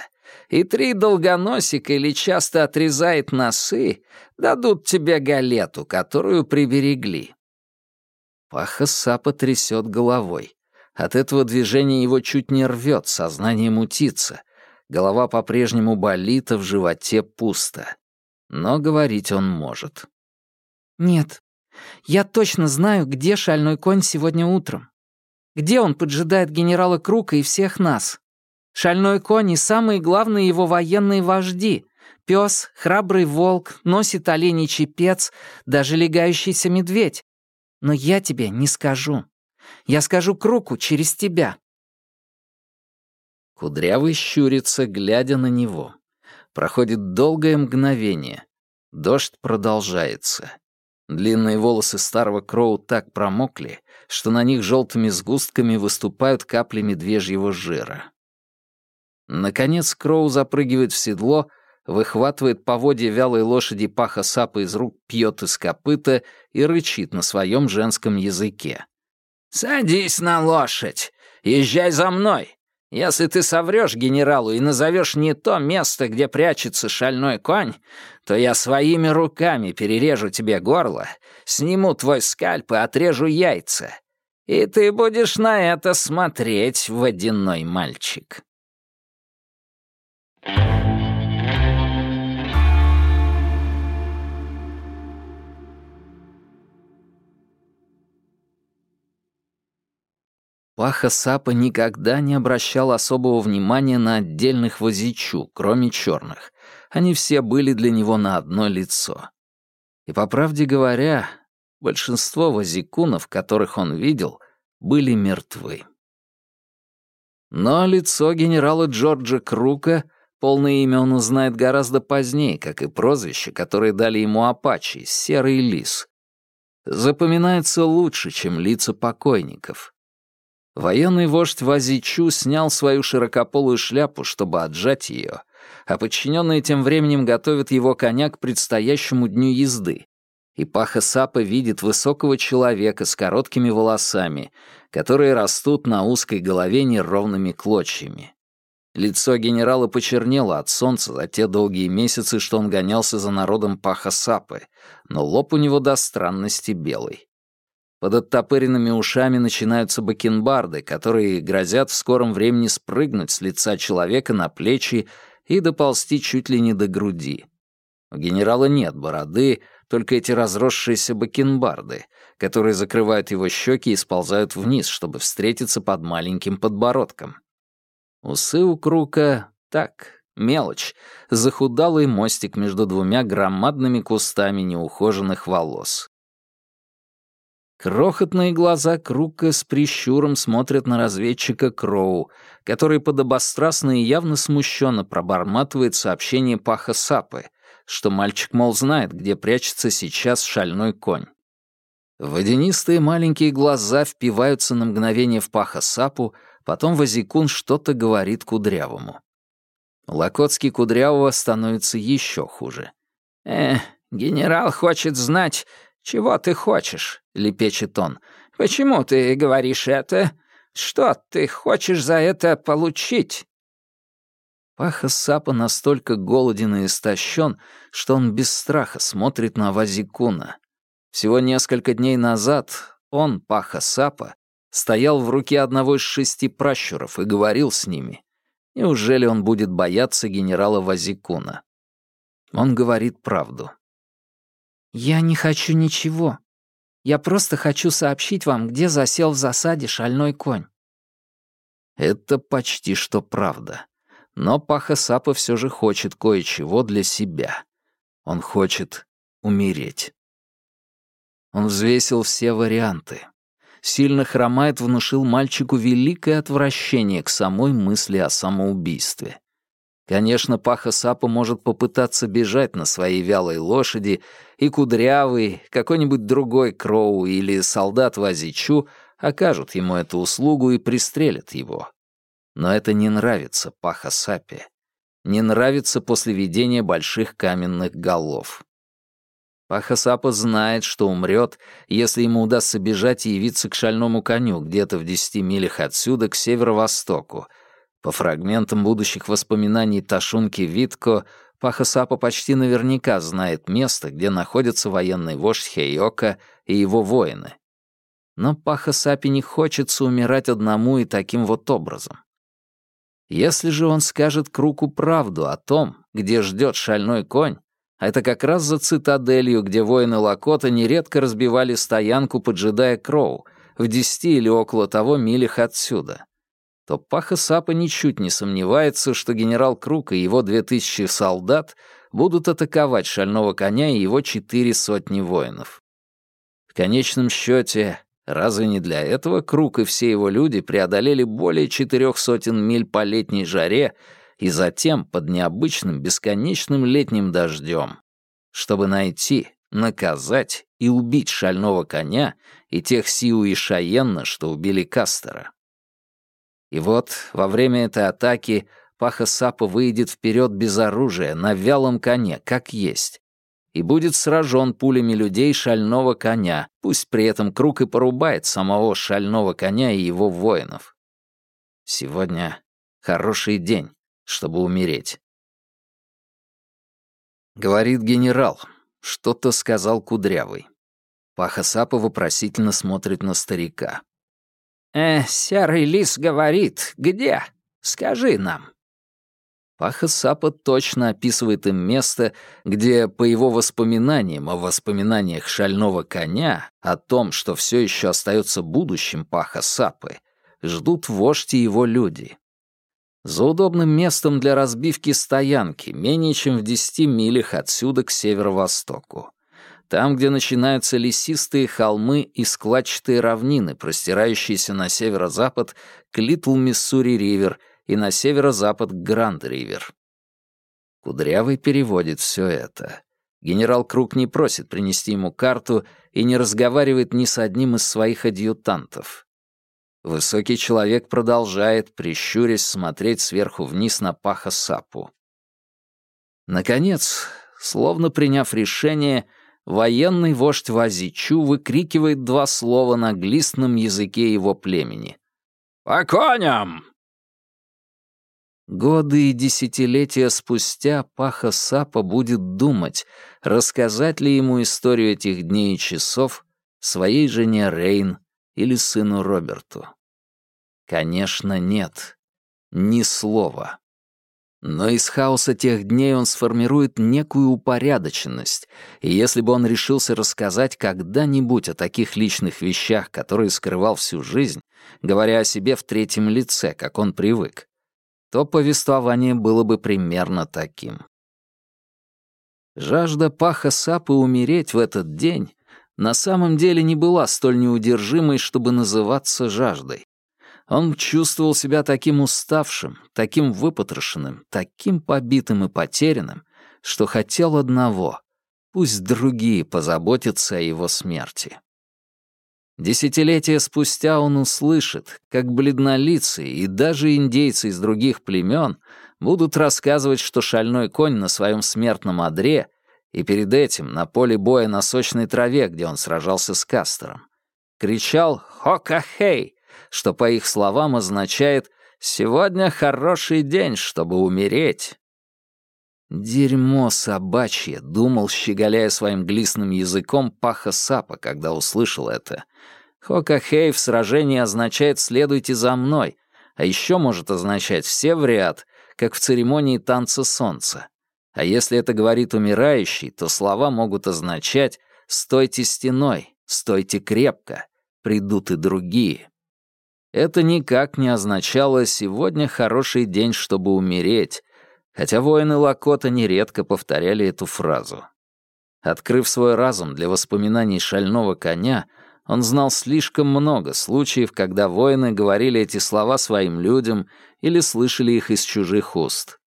S1: И три долгоносика или часто отрезает носы дадут тебе галету, которую приберегли. Паха Сапа трясет головой. От этого движения его чуть не рвет, сознание мутится. Голова по-прежнему болит, а в животе пусто. Но говорить он может.
S2: «Нет, я точно знаю, где шальной конь сегодня утром. Где он поджидает генерала Крука и всех нас. Шальной конь и самые главные его военные вожди. Пес, храбрый волк, носит оленей чепец, даже легающийся медведь. Но я тебе не скажу. Я скажу Круку через тебя.
S1: Кудрявый щурится, глядя на него. Проходит долгое мгновение. Дождь продолжается. Длинные волосы старого Кроу так промокли, что на них желтыми сгустками выступают капли медвежьего жира. Наконец Кроу запрыгивает в седло, выхватывает поводья вялой лошади паха сапа из рук, пьет из копыта и рычит на своем женском языке. «Садись на лошадь! Езжай за мной! Если ты соврешь генералу и назовешь не то место, где прячется шальной конь, то я своими руками перережу тебе горло, сниму твой скальп и отрежу яйца. И ты будешь на это смотреть, водяной мальчик». Паха Сапа никогда не обращал особого внимания на отдельных возичу, кроме черных. Они все были для него на одно лицо. И, по правде говоря, большинство возикунов, которых он видел, были мертвы. Но лицо генерала Джорджа Крука, полное имя он узнает гораздо позднее, как и прозвище, которое дали ему апачи, «Серый лис», запоминается лучше, чем лица покойников. Военный вождь Вазичу снял свою широкополую шляпу, чтобы отжать ее, а подчиненные тем временем готовят его коня к предстоящему дню езды. И Паха Сапа видит высокого человека с короткими волосами, которые растут на узкой голове неровными клочьями. Лицо генерала почернело от солнца за те долгие месяцы, что он гонялся за народом Паха Сапы, но лоб у него до странности белый. Под оттопыренными ушами начинаются бакенбарды, которые грозят в скором времени спрыгнуть с лица человека на плечи и доползти чуть ли не до груди. У генерала нет бороды, только эти разросшиеся бакенбарды, которые закрывают его щеки и сползают вниз, чтобы встретиться под маленьким подбородком. Усы у Крука так, мелочь, захудалый мостик между двумя громадными кустами неухоженных волос. Крохотные глаза Крука с прищуром смотрят на разведчика Кроу, который подобострастно и явно смущенно проборматывает сообщение Паха Сапы, что мальчик, мол, знает, где прячется сейчас шальной конь. Водянистые маленькие глаза впиваются на мгновение в Паха Сапу, потом Вазикун что-то говорит Кудрявому. Локотский Кудрявого становится еще хуже. «Э, генерал хочет знать, чего ты хочешь. — лепечет он. «Почему ты говоришь это? Что ты хочешь за это получить?» Паха Сапа настолько голоден и истощен, что он без страха смотрит на Вазикуна. Всего несколько дней назад он, Паха Сапа, стоял в руке одного из шести пращуров и говорил с ними. Неужели он будет бояться генерала Вазикуна? Он говорит правду. «Я не хочу ничего», я просто хочу сообщить вам, где засел в засаде шальной конь». Это почти что правда. Но Паха Сапа все же хочет кое-чего для себя. Он хочет умереть. Он взвесил все варианты. Сильно хромает внушил мальчику великое отвращение к самой мысли о самоубийстве. Конечно, Паха Сапа может попытаться бежать на своей вялой лошади, и Кудрявый, какой-нибудь другой Кроу или солдат Вазичу окажут ему эту услугу и пристрелят его. Но это не нравится Паха Сапе. Не нравится после видения больших каменных голов. Паха Сапа знает, что умрет, если ему удастся бежать и явиться к шальному коню где-то в десяти милях отсюда, к северо-востоку — по фрагментам будущих воспоминаний Ташунки Витко, Пахасапа почти наверняка знает место, где находится военный вождь Хейока и его воины. Но Пахасапе не хочется умирать одному и таким вот образом. Если же он скажет Круку правду о том, где ждет шальной конь, а это как раз за цитаделью, где воины Лакота нередко разбивали стоянку, поджидая Кроу, в десяти или около того милях отсюда, то Паха Сапа ничуть не сомневается, что генерал Крук и его две тысячи солдат будут атаковать шального коня и его четыре сотни воинов. В конечном счете, Разве не для этого Круг и все его люди преодолели более четырех сотен миль по летней жаре и затем под необычным бесконечным летним дождем, чтобы найти, наказать и убить шального коня и тех Сиу и Шаенна, что убили Кастера? И вот во время этой атаки Паха Сапа выйдет вперед без оружия, на вялом коне, как есть, и будет сражен пулями людей шального коня, пусть при этом круг и порубает самого шального коня и его воинов. Сегодня хороший день, чтобы умереть. Говорит генерал. Что-то сказал Кудрявый. Паха Сапа вопросительно смотрит на старика.
S2: «Э, серый лис говорит, где? Скажи нам».
S1: Паха Сапа точно описывает им место, где, по его воспоминаниям о воспоминаниях шального коня, о том, что все еще остается будущим Паха Сапы, ждут вождь и его люди. За удобным местом для разбивки стоянки, менее чем в десяти милях отсюда к северо-востоку. Там, где начинаются лесистые холмы и складчатые равнины, простирающиеся на северо-запад к Литл-Миссури-Ривер — и на северо-запад к Гранд-Ривер. Кудрявый переводит все это. Генерал Круг не просит принести ему карту и не разговаривает ни с одним из своих адъютантов. Высокий человек продолжает, прищурясь, смотреть сверху вниз на паха Сапу. Наконец, словно приняв решение, военный вождь Вазичу выкрикивает два слова на глистном языке его племени. «По коням!» Годы и десятилетия спустя Паха Сапа будет думать, рассказать ли ему историю этих дней и часов своей жене Рейн или сыну Роберту. Конечно, нет. Ни слова. Но из хаоса тех дней он сформирует некую упорядоченность, и если бы он решился рассказать когда-нибудь о таких личных вещах, которые скрывал всю жизнь, говоря о себе в третьем лице, как он привык, то повествование было бы примерно таким. Жажда Паха Сапы умереть в этот день на самом деле не была столь неудержимой, чтобы называться жаждой. Он чувствовал себя таким уставшим, таким выпотрошенным, таким побитым и потерянным, что хотел одного — пусть другие позаботятся о его смерти. Десятилетия спустя он услышит, как бледнолицые и даже индейцы из других племен будут рассказывать, что шальной конь на своем смертном одре и перед этим на поле боя на сочной траве, где он сражался с Кастером, кричал «Хока-хей!», что, по их словам, означает «Сегодня хороший день, чтобы умереть». «Дерьмо собачье», — думал, щеголяя своим глистным языком Паха Сапа, когда услышал это. «Хокахей в сражении означает «следуйте за мной», а еще может означать «все в ряд», как в церемонии танца солнца. А если это говорит умирающий, то слова могут означать «стойте стеной», «стойте крепко», «придут и другие». Это никак не означало «сегодня хороший день, чтобы умереть», хотя воины Лакота нередко повторяли эту фразу. Открыв свой разум для воспоминаний шального коня, он знал слишком много случаев, когда воины говорили эти слова своим людям или слышали их из чужих уст.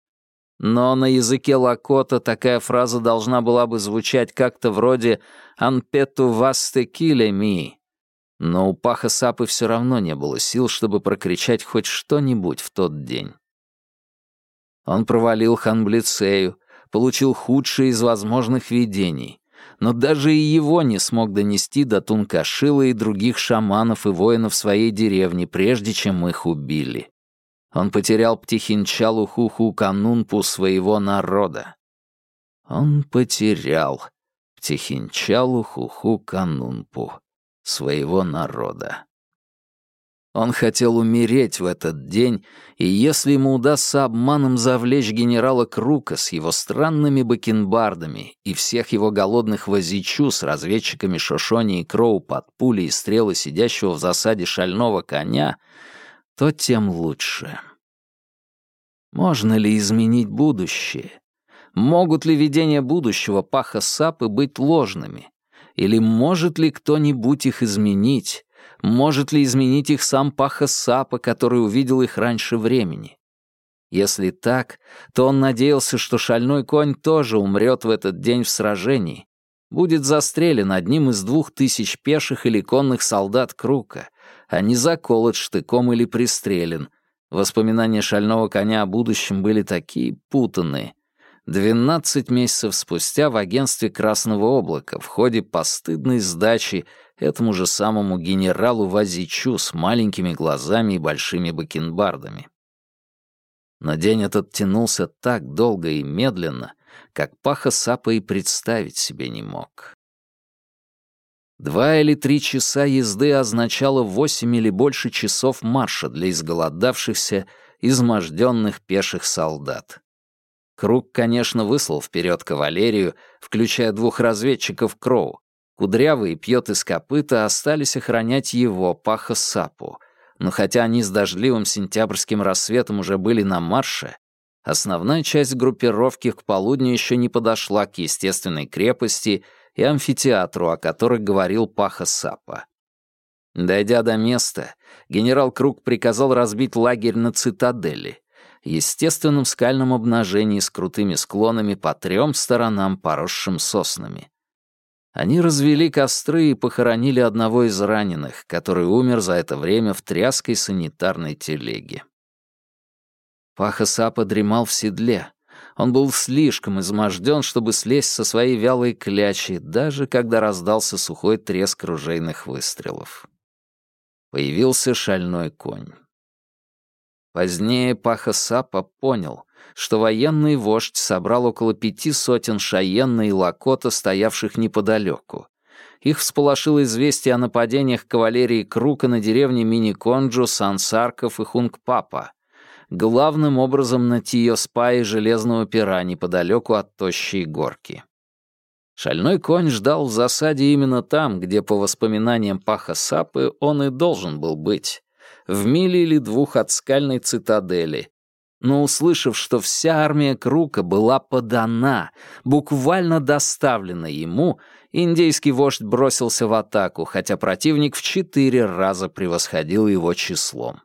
S1: Но на языке Лакота такая фраза должна была бы звучать как-то вроде «Анпету васте ми». Но у Паха Сапы все равно не было сил, чтобы прокричать хоть что-нибудь в тот день. Он провалил Ханблицею, получил худшее из возможных видений, но даже и его не смог донести до Тункашила и других шаманов и воинов своей деревни, прежде чем их убили. Он потерял Птихинчалу Хуху Канунпу своего народа. Он потерял Птихинчалу Хуху Канунпу своего народа. Он хотел умереть в этот день, и если ему удастся обманом завлечь генерала Крука с его странными бакенбардами и всех его голодных возичу с разведчиками Шошони и Кроу под пули и стрелы сидящего в засаде шального коня, то тем лучше. Можно ли изменить будущее? Могут ли видения будущего Паха Сапы быть ложными? Или может ли кто-нибудь их изменить, Может ли изменить их сам Паха Сапа, который увидел их раньше времени? Если так, то он надеялся, что шальной конь тоже умрет в этот день в сражении, будет застрелен одним из двух тысяч пеших или конных солдат Крука, а не заколот штыком или пристрелен. Воспоминания шального коня о будущем были такие путанные. Двенадцать месяцев спустя в агентстве Красного облака в ходе постыдной сдачи этому же самому генералу Вазичу с маленькими глазами и большими бакенбардами. Но день этот тянулся так долго и медленно, как Паха Сапа и представить себе не мог. Два или три часа езды означало восемь или больше часов марша для изголодавшихся, изможденных пеших солдат. Круг, конечно, выслал вперед кавалерию, включая двух разведчиков Кроу, Кудрявый и Пьет из копыта остались охранять его, Паха Сапу. Но хотя они с дождливым сентябрьским рассветом уже были на марше, основная часть группировки к полудню еще не подошла к естественной крепости и амфитеатру, о которых говорил Паха Сапа. Дойдя до места, генерал Круг приказал разбить лагерь на цитадели, естественном скальном обнажении с крутыми склонами по трем сторонам, поросшим соснами. Они развели костры и похоронили одного из раненых, который умер за это время в тряской санитарной телеге. Паха Сапа дремал в седле. Он был слишком изможден, чтобы слезть со своей вялой клячи, даже когда раздался сухой треск ружейных выстрелов. Появился шальной конь. Позднее Паха Сапа понял, что военный вождь собрал около пяти сотен шаенна и лакота, стоявших неподалеку. Их всполошило известие о нападениях кавалерии Крука на деревни Миниконджу, Сансарков и Хунгпапа, главным образом на Тиоспа и Железного пера неподалеку от Тощей горки. Шальной конь ждал в засаде именно там, где, по воспоминаниям Паха Сапы, он и должен был быть, в миле или двух от скальной цитадели, но услышав, что вся армия Крука была подана, буквально доставлена ему, индейский вождь бросился в атаку, хотя противник в четыре раза превосходил его числом.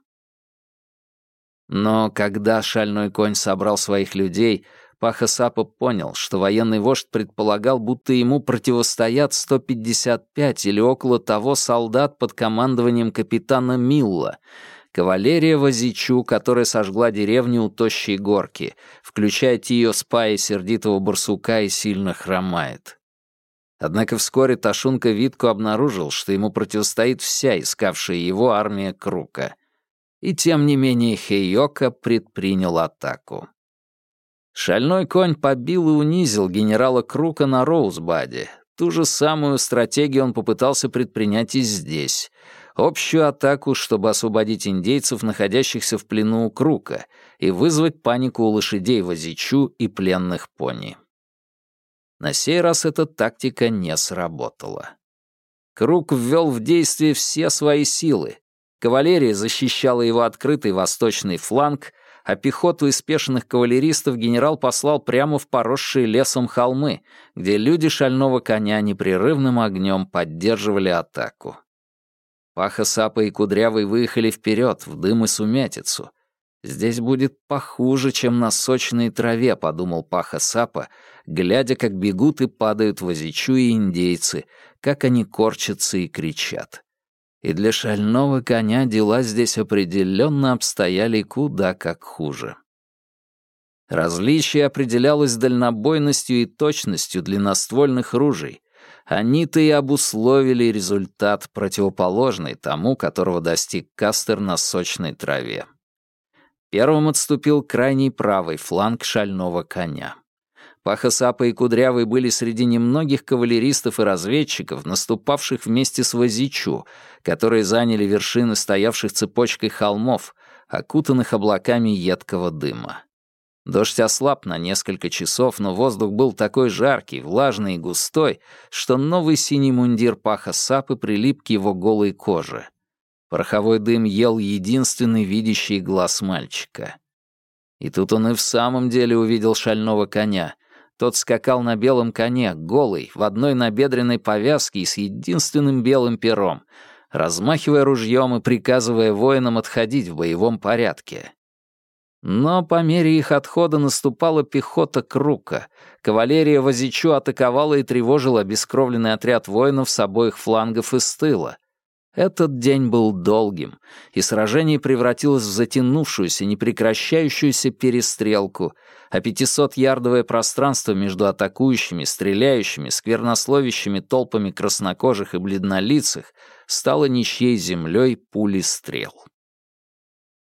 S1: Но когда шальной конь собрал своих людей, Пахасапа понял, что военный вождь предполагал, будто ему противостоят 155 или около того солдат под командованием капитана Милла, Кавалерия Возичу, которая сожгла деревню у Тощей горки, включая Тио Спа и сердитого барсука и сильно хромает. Однако вскоре Ташунка Витку обнаружил, что ему противостоит вся искавшая его армия Крука. И тем не менее Хейока предпринял атаку. Шальной конь побил и унизил генерала Крука на Роузбаде. Ту же самую стратегию он попытался предпринять и здесь — общую атаку, чтобы освободить индейцев, находящихся в плену у Крука, и вызвать панику у лошадей Вазичу и пленных пони. На сей раз эта тактика не сработала. Крук ввел в действие все свои силы. Кавалерия защищала его открытый восточный фланг, а пехоту из спешенных кавалеристов генерал послал прямо в поросшие лесом холмы, где люди шального коня непрерывным огнем поддерживали атаку. Паха Сапа и Кудрявый выехали вперед, в дым и сумятицу. «Здесь будет похуже, чем на сочной траве», — подумал Паха Сапа, глядя, как бегут и падают возичу и индейцы, как они корчатся и кричат. И для шального коня дела здесь определенно обстояли куда как хуже. Различие определялось дальнобойностью и точностью длинноствольных ружей, они-то и обусловили результат, противоположный тому, которого достиг Кастер на сочной траве. Первым отступил крайний правый фланг шального коня. Пахасапа и Кудрявый были среди немногих кавалеристов и разведчиков, наступавших вместе с Возичу, которые заняли вершины стоявших цепочкой холмов, окутанных облаками едкого дыма. Дождь ослаб на несколько часов, но воздух был такой жаркий, влажный и густой, что новый синий мундир паха сапы прилип к его голой коже. Пороховой дым ел единственный видящий глаз мальчика. И тут он и в самом деле увидел шального коня. Тот скакал на белом коне, голый, в одной набедренной повязке и с единственным белым пером, размахивая ружьем и приказывая воинам отходить в боевом порядке. Но по мере их отхода наступала пехота Крука. Кавалерия Возичу атаковала и тревожила обескровленный отряд воинов с обоих флангов и с тыла. Этот день был долгим, и сражение превратилось в затянувшуюся, непрекращающуюся перестрелку, а пятисотярдовое пространство между атакующими, стреляющими, сквернословящими толпами краснокожих и бледнолицых стало ничьей землей пули стрел.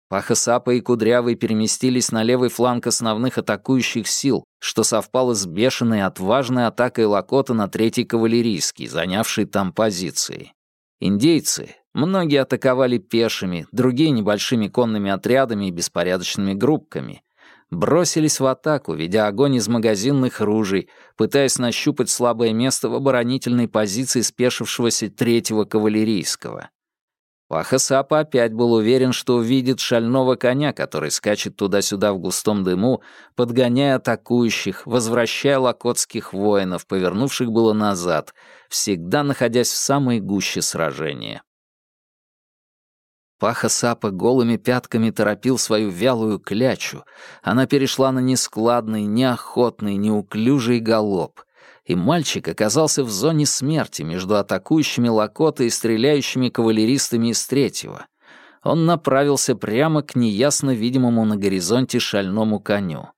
S1: Паха и Кудрявый переместились на левый фланг основных атакующих сил, что совпало с бешеной отважной атакой Лакота на третий кавалерийский, занявший там позиции. Индейцы, многие атаковали пешими, другие небольшими конными отрядами и беспорядочными группками, бросились в атаку, ведя огонь из магазинных ружей, пытаясь нащупать слабое место в оборонительной позиции спешившегося третьего кавалерийского. Паха-Сапа опять был уверен, что увидит шального коня, который скачет туда-сюда в густом дыму, подгоняя атакующих, возвращая локотских воинов, повернувших было назад, всегда находясь в самой гуще сражения. Паха-Сапа голыми пятками торопил свою вялую клячу. Она перешла на нескладный, неохотный, неуклюжий галоп и мальчик оказался в зоне смерти между атакующими Лакота и стреляющими кавалеристами из третьего. Он направился прямо к неясно видимому на горизонте шальному коню.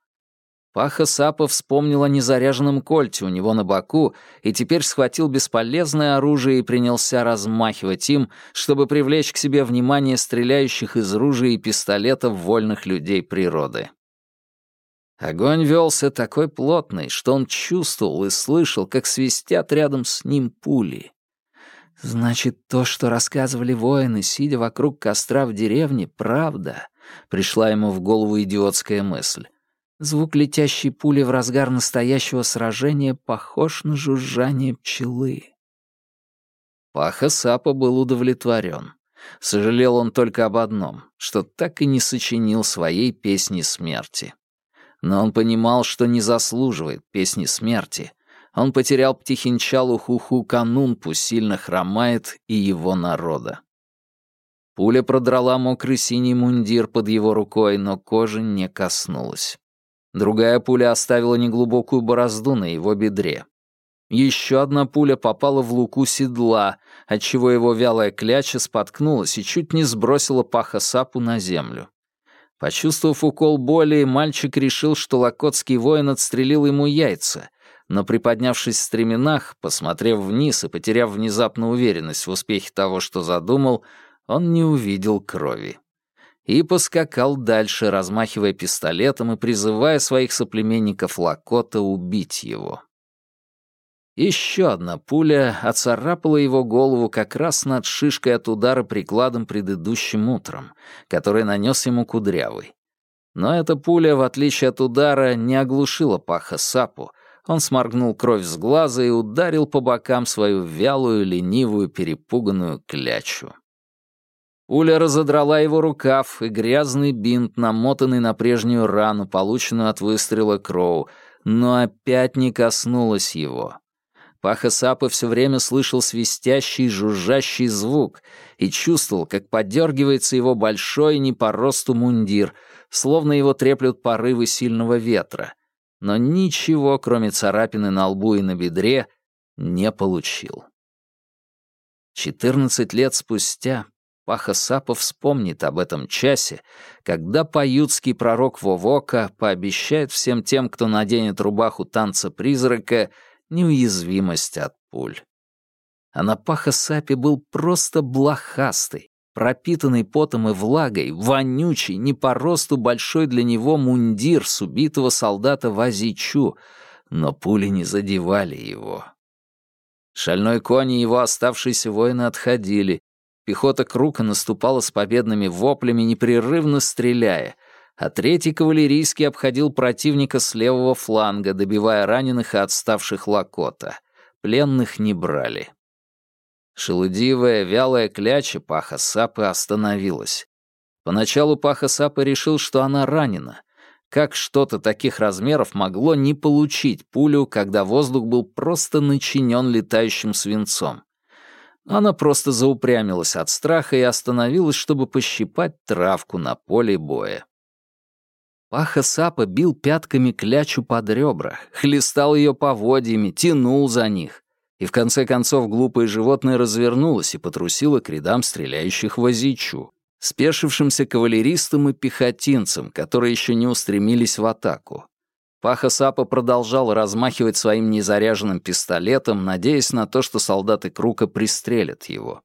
S1: Паха Сапа вспомнил о незаряженном кольте у него на боку и теперь схватил бесполезное оружие и принялся размахивать им, чтобы привлечь к себе внимание стреляющих из ружей и пистолетов вольных людей природы. Огонь велся такой плотный, что он чувствовал и слышал, как свистят рядом с ним пули. «Значит, то, что рассказывали воины, сидя вокруг костра в деревне, правда?» — пришла ему в голову идиотская мысль. Звук летящей пули в разгар настоящего сражения похож на жужжание пчелы. Паха Сапа был удовлетворен. Сожалел он только об одном, что так и не сочинил своей песни смерти но он понимал, что не заслуживает песни смерти. Он потерял птихинчалу Хуху Канунпу, сильно хромает и его народа. Пуля продрала мокрый синий мундир под его рукой, но кожи не коснулась. Другая пуля оставила неглубокую борозду на его бедре. Еще одна пуля попала в луку седла, отчего его вялая кляча споткнулась и чуть не сбросила паха сапу на землю. Почувствовав укол боли, мальчик решил, что локотский воин отстрелил ему яйца, но приподнявшись в стременах, посмотрев вниз и потеряв внезапно уверенность в успехе того, что задумал, он не увидел крови. И поскакал дальше, размахивая пистолетом и призывая своих соплеменников Лакота убить его. Еще одна пуля оцарапала его голову как раз над шишкой от удара прикладом предыдущим утром, который нанес ему кудрявый. Но эта пуля, в отличие от удара, не оглушила паха сапу. Он сморгнул кровь с глаза и ударил по бокам свою вялую, ленивую, перепуганную клячу. Пуля разодрала его рукав и грязный бинт, намотанный на прежнюю рану, полученную от выстрела Кроу, но опять не коснулась его. Паха Сапа все время слышал свистящий, жужжащий звук и чувствовал, как подергивается его большой не по росту мундир, словно его треплют порывы сильного ветра. Но ничего, кроме царапины на лбу и на бедре, не получил. Четырнадцать лет спустя Паха Сапа вспомнит об этом часе, когда паютский пророк Вовока пообещает всем тем, кто наденет рубаху танца призрака, неуязвимость от пуль. А на Паха-Сапе был просто блохастый, пропитанный потом и влагой, вонючий, не по росту большой для него мундир с убитого солдата Вазичу, но пули не задевали его. Шальной конь и его оставшиеся воины отходили. Пехота Крука наступала с победными воплями, непрерывно стреляя, а третий кавалерийский обходил противника с левого фланга, добивая раненых и отставших Лакота. Пленных не брали. Шелудивая, вялая кляча Паха Сапы остановилась. Поначалу Паха Сапы решил, что она ранена. Как что-то таких размеров могло не получить пулю, когда воздух был просто начинен летающим свинцом. Она просто заупрямилась от страха и остановилась, чтобы пощипать травку на поле боя. Паха Сапа бил пятками клячу под ребра, хлестал ее поводьями, тянул за них. И в конце концов глупое животное развернулось и потрусило к рядам стреляющих в Азичу, спешившимся кавалеристам и пехотинцам, которые еще не устремились в атаку. Паха Сапа продолжал размахивать своим незаряженным пистолетом, надеясь на то, что солдаты Крука пристрелят его.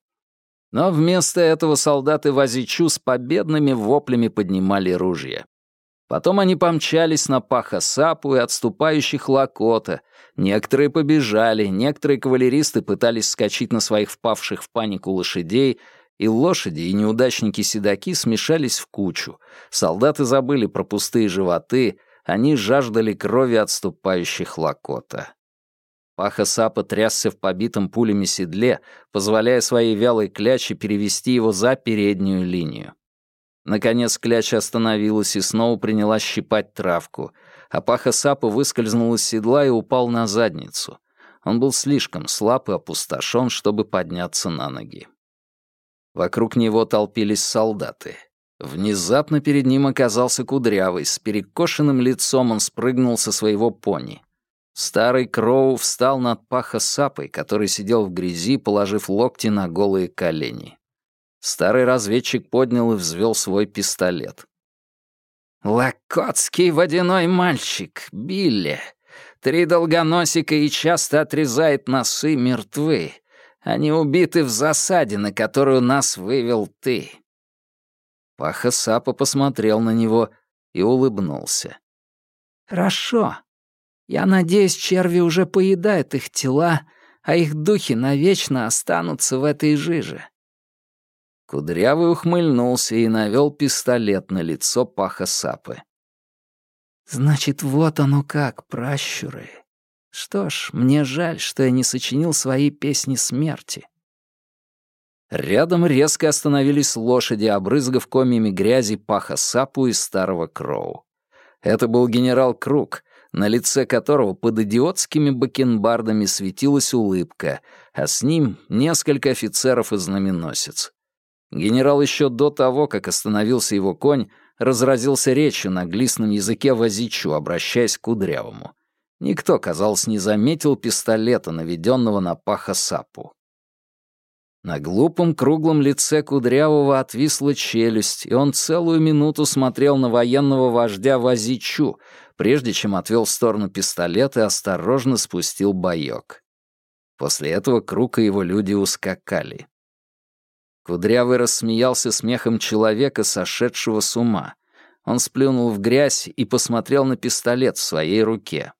S1: Но вместо этого солдаты Вазичу с победными воплями поднимали ружья. Потом они помчались на паха Сапу и отступающих Лакота. Некоторые побежали, некоторые кавалеристы пытались скачать на своих впавших в панику лошадей, и лошади, и неудачники-седаки смешались в кучу. Солдаты забыли про пустые животы, они жаждали крови отступающих Лакота. Паха Сапа трясся в побитом пулями седле, позволяя своей вялой кляче перевести его за переднюю линию. Наконец кляча остановилась и снова принялась щипать травку, а паха Сапа выскользнул из седла и упал на задницу. Он был слишком слаб и опустошен, чтобы подняться на ноги. Вокруг него толпились солдаты. Внезапно перед ним оказался кудрявый, с перекошенным лицом он спрыгнул со своего пони. Старый Кроу встал над паха Сапой, который сидел в грязи, положив локти на голые колени. Старый разведчик поднял и взвел свой пистолет. «Локотский водяной мальчик, Билли. Три долгоносика и часто отрезает носы мертвы. Они убиты в засаде, на которую нас вывел ты». Паха Сапа посмотрел на него и улыбнулся. «Хорошо. Я надеюсь, черви уже поедают их тела, а их духи навечно останутся в этой жиже. Кудрявый ухмыльнулся и навел пистолет на лицо Паха Сапы. «Значит, вот оно как, пращуры. Что ж, мне жаль, что я не сочинил свои песни смерти». Рядом резко остановились лошади, обрызгав комьями грязи Паха Сапу и Старого Кроу. Это был генерал Круг, на лице которого под идиотскими бакенбардами светилась улыбка, а с ним несколько офицеров и знаменосец. Генерал еще до того, как остановился его конь, разразился речью на глистном языке Вазичу, обращаясь к Кудрявому. Никто, казалось, не заметил пистолета, наведенного на паха Сапу. На глупом круглом лице Кудрявого отвисла челюсть, и он целую минуту смотрел на военного вождя Вазичу, прежде чем отвел в сторону пистолет и осторожно спустил боек. После этого Круг и его люди ускакали. Кудрявый рассмеялся смехом человека, сошедшего с ума. Он сплюнул в грязь и посмотрел на пистолет в своей руке.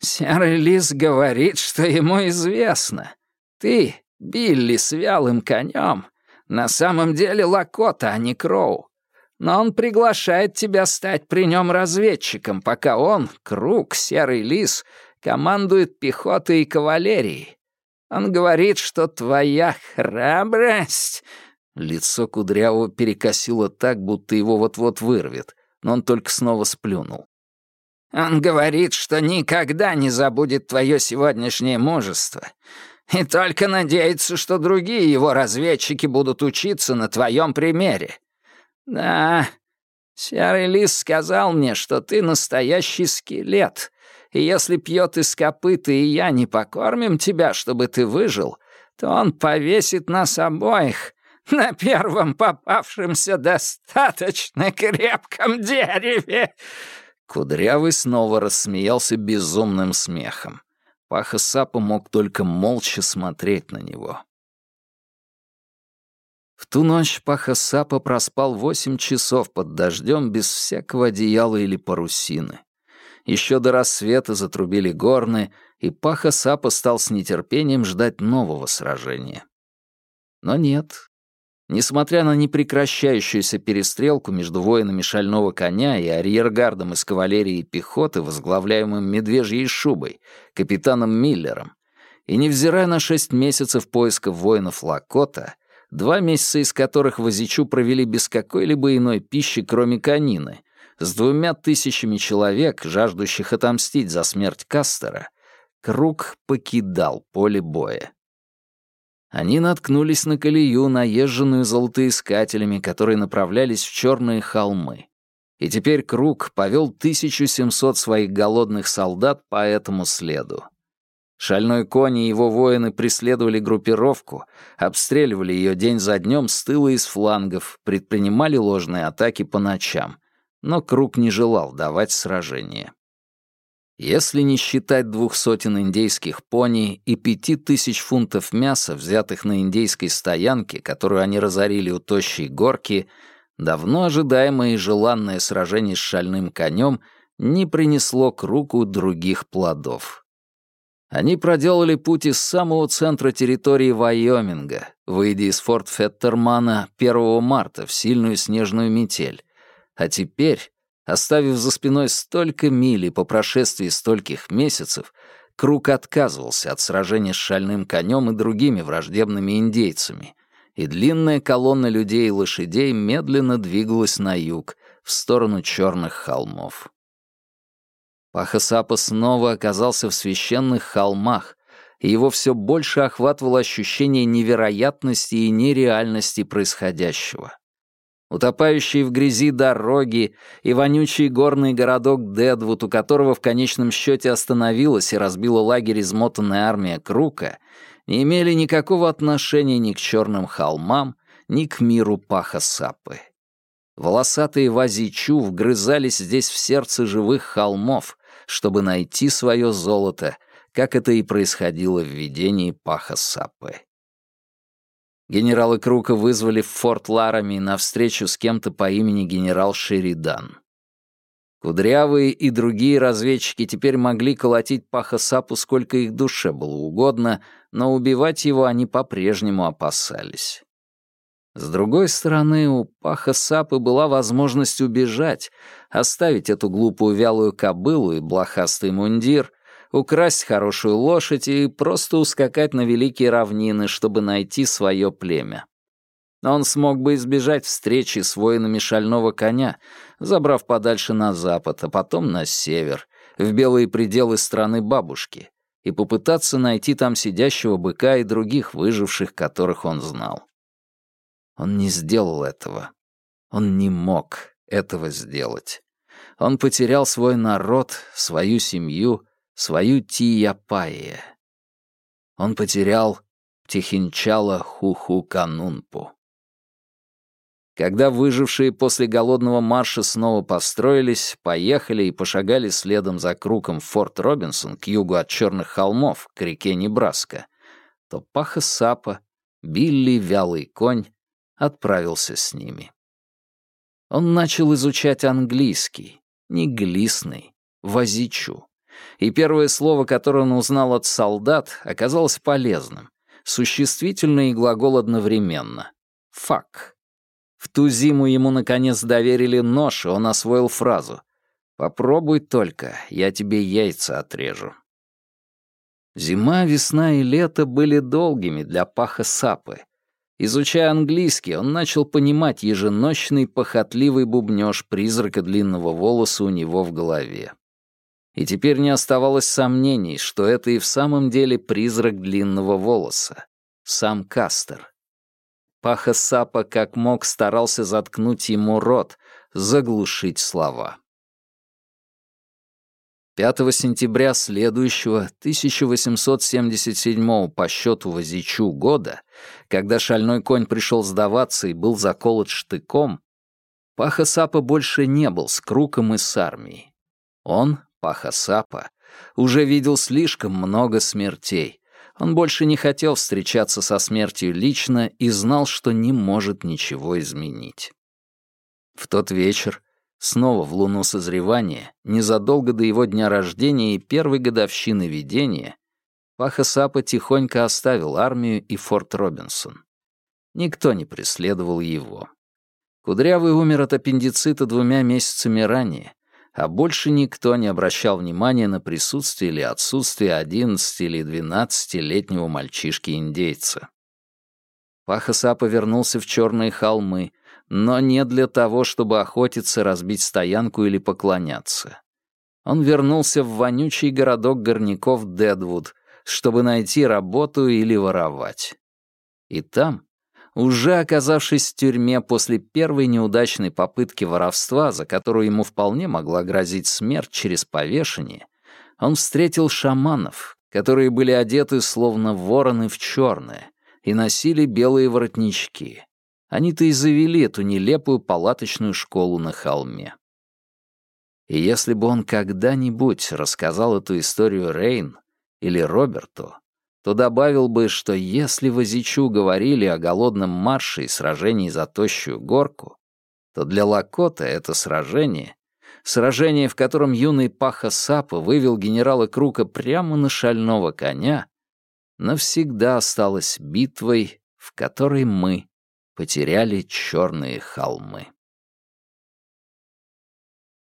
S1: «Серый лис говорит, что ему известно. Ты, Билли с вялым конем, на самом деле Лакота, а не Кроу. Но он приглашает тебя стать при нем разведчиком, пока он, Круг, Серый лис, командует пехотой и кавалерией. Он говорит, что твоя храбрость...» Лицо Кудрявого перекосило так, будто его вот-вот вырвет, но он только снова сплюнул. «Он говорит, что никогда не забудет твое сегодняшнее мужество, и только надеется, что другие его разведчики будут учиться на твоем примере. Да, Серый Лис сказал мне, что ты настоящий скелет, и если пьет из копыта и я не покормим тебя, чтобы ты выжил, то он повесит нас обоих на первом попавшемся достаточно крепком дереве». Кудрявый снова рассмеялся безумным смехом. Паха Сапа мог только молча смотреть на него. В ту ночь Паха Сапа проспал восемь часов под дождем без всякого одеяла или парусины. Еще до рассвета затрубили горны, и Паха Сапа стал с нетерпением ждать нового сражения. Но нет. Несмотря на непрекращающуюся перестрелку между воинами шального коня и арьергардом из кавалерии и пехоты, возглавляемым медвежьей шубой, капитаном Миллером, и невзирая на шесть месяцев поиска воинов Лакота, два месяца из которых Возичу провели без какой-либо иной пищи, кроме конины, с двумя тысячами человек, жаждущих отомстить за смерть Кастера, Круг покидал поле боя. Они наткнулись на колею, наезженную золотоискателями, которые направлялись в черные холмы. И теперь Круг повел 1700 своих голодных солдат по этому следу. Шальной конь и его воины преследовали группировку, обстреливали ее день за днем с тыла и флангов, предпринимали ложные атаки по ночам. Но Круг не желал давать сражение. Если не считать двух сотен индейских пони и пяти тысяч фунтов мяса, взятых на индейской стоянке, которую они разорили у тощей горки, давно ожидаемое и желанное сражение с шальным конем не принесло кругу других плодов. Они проделали путь из самого центра территории Вайоминга, выйдя из форт Феттермана 1 марта в сильную снежную метель. А теперь, оставив за спиной столько миль по прошествии стольких месяцев, Круг отказывался от сражения с шальным конем и другими враждебными индейцами, и длинная колонна людей и лошадей медленно двигалась на юг, в сторону черных холмов. Пахасапа снова оказался в священных холмах, и его все больше охватывало ощущение невероятности и нереальности происходящего. Утопающие в грязи дороги и вонючий горный городок Дедвуд, у которого в конечном счете остановилась и разбила лагерь измотанная армия Крука, не имели никакого отношения ни к черным холмам, ни к миру Пахасапы. Волосатые вазичу вгрызались здесь в сердце живых холмов, чтобы найти свое золото, как это и происходило в видении Паха Саппы. Генералы Крука вызвали в форт Ларами на встречу с кем-то по имени генерал Шеридан. Кудрявые и другие разведчики теперь могли колотить Паха Сапу сколько их душе было угодно, но убивать его они по-прежнему опасались. С другой стороны, у Паха Сапы была возможность убежать, оставить эту глупую вялую кобылу и блохастый мундир, украсть хорошую лошадь и просто ускакать на великие равнины, чтобы найти свое племя. Он смог бы избежать встречи с воинами шального коня, забрав подальше на запад, а потом на север, в белые пределы страны бабушки, и попытаться найти там сидящего быка и других выживших, которых он знал. Он не сделал этого. Он не мог этого сделать. Он потерял свой народ, свою семью, свою Тияпайе. Он потерял Тихинчала Хуху Канунпу. Когда выжившие после голодного марша снова построились, поехали и пошагали следом за кругом Форт Робинсон к югу от Черных холмов, к реке Небраска, то Паха Сапа, Билли Вялый конь отправился с ними. Он начал изучать английский, не глисный, возичу. И первое слово, которое он узнал от солдат, оказалось полезным. Существительное и глагол одновременно. «Фак». В ту зиму ему, наконец, доверили нож, и он освоил фразу «Попробуй только, я тебе яйца отрежу». Зима, весна и лето были долгими для паха сапы, Изучая английский, он начал понимать еженочный похотливый бубнёж призрака длинного волоса у него в голове. И теперь не оставалось сомнений, что это и в самом деле призрак длинного волоса. Сам Кастер. Паха Сапа как мог старался заткнуть ему рот, заглушить слова. 5 сентября следующего, 1877 по счету Возичу года, когда шальной конь пришел сдаваться и был заколот штыком, Паха Сапа больше не был с Круком и с армией. Он, Паха Сапа, уже видел слишком много смертей. Он больше не хотел встречаться со смертью лично и знал, что не может ничего изменить. В тот вечер, Снова в луну созревания, незадолго до его дня рождения и первой годовщины видения, Паха Сапа тихонько оставил армию и форт Робинсон. Никто не преследовал его. Кудрявый умер от аппендицита двумя месяцами ранее, а больше никто не обращал внимания на присутствие или отсутствие 11 или 12-летнего мальчишки-индейца. Паха Сапа вернулся в Черные холмы, но не для того, чтобы охотиться, разбить стоянку или поклоняться. Он вернулся в вонючий городок горняков Дедвуд, чтобы найти работу или воровать. И там, уже оказавшись в тюрьме после первой неудачной попытки воровства, за которую ему вполне могла грозить смерть через повешение, он встретил шаманов, которые были одеты словно вороны в черное и носили белые воротнички. Они-то и завели эту нелепую палаточную школу на холме. И если бы он когда-нибудь рассказал эту историю Рейн или Роберту, то добавил бы, что если в Азичу говорили о голодном марше и сражении за тощую горку, то для Лакота это сражение, сражение, в котором юный Паха Сапа вывел генерала Крука прямо на шального коня, навсегда осталось битвой, в которой мы потеряли черные холмы.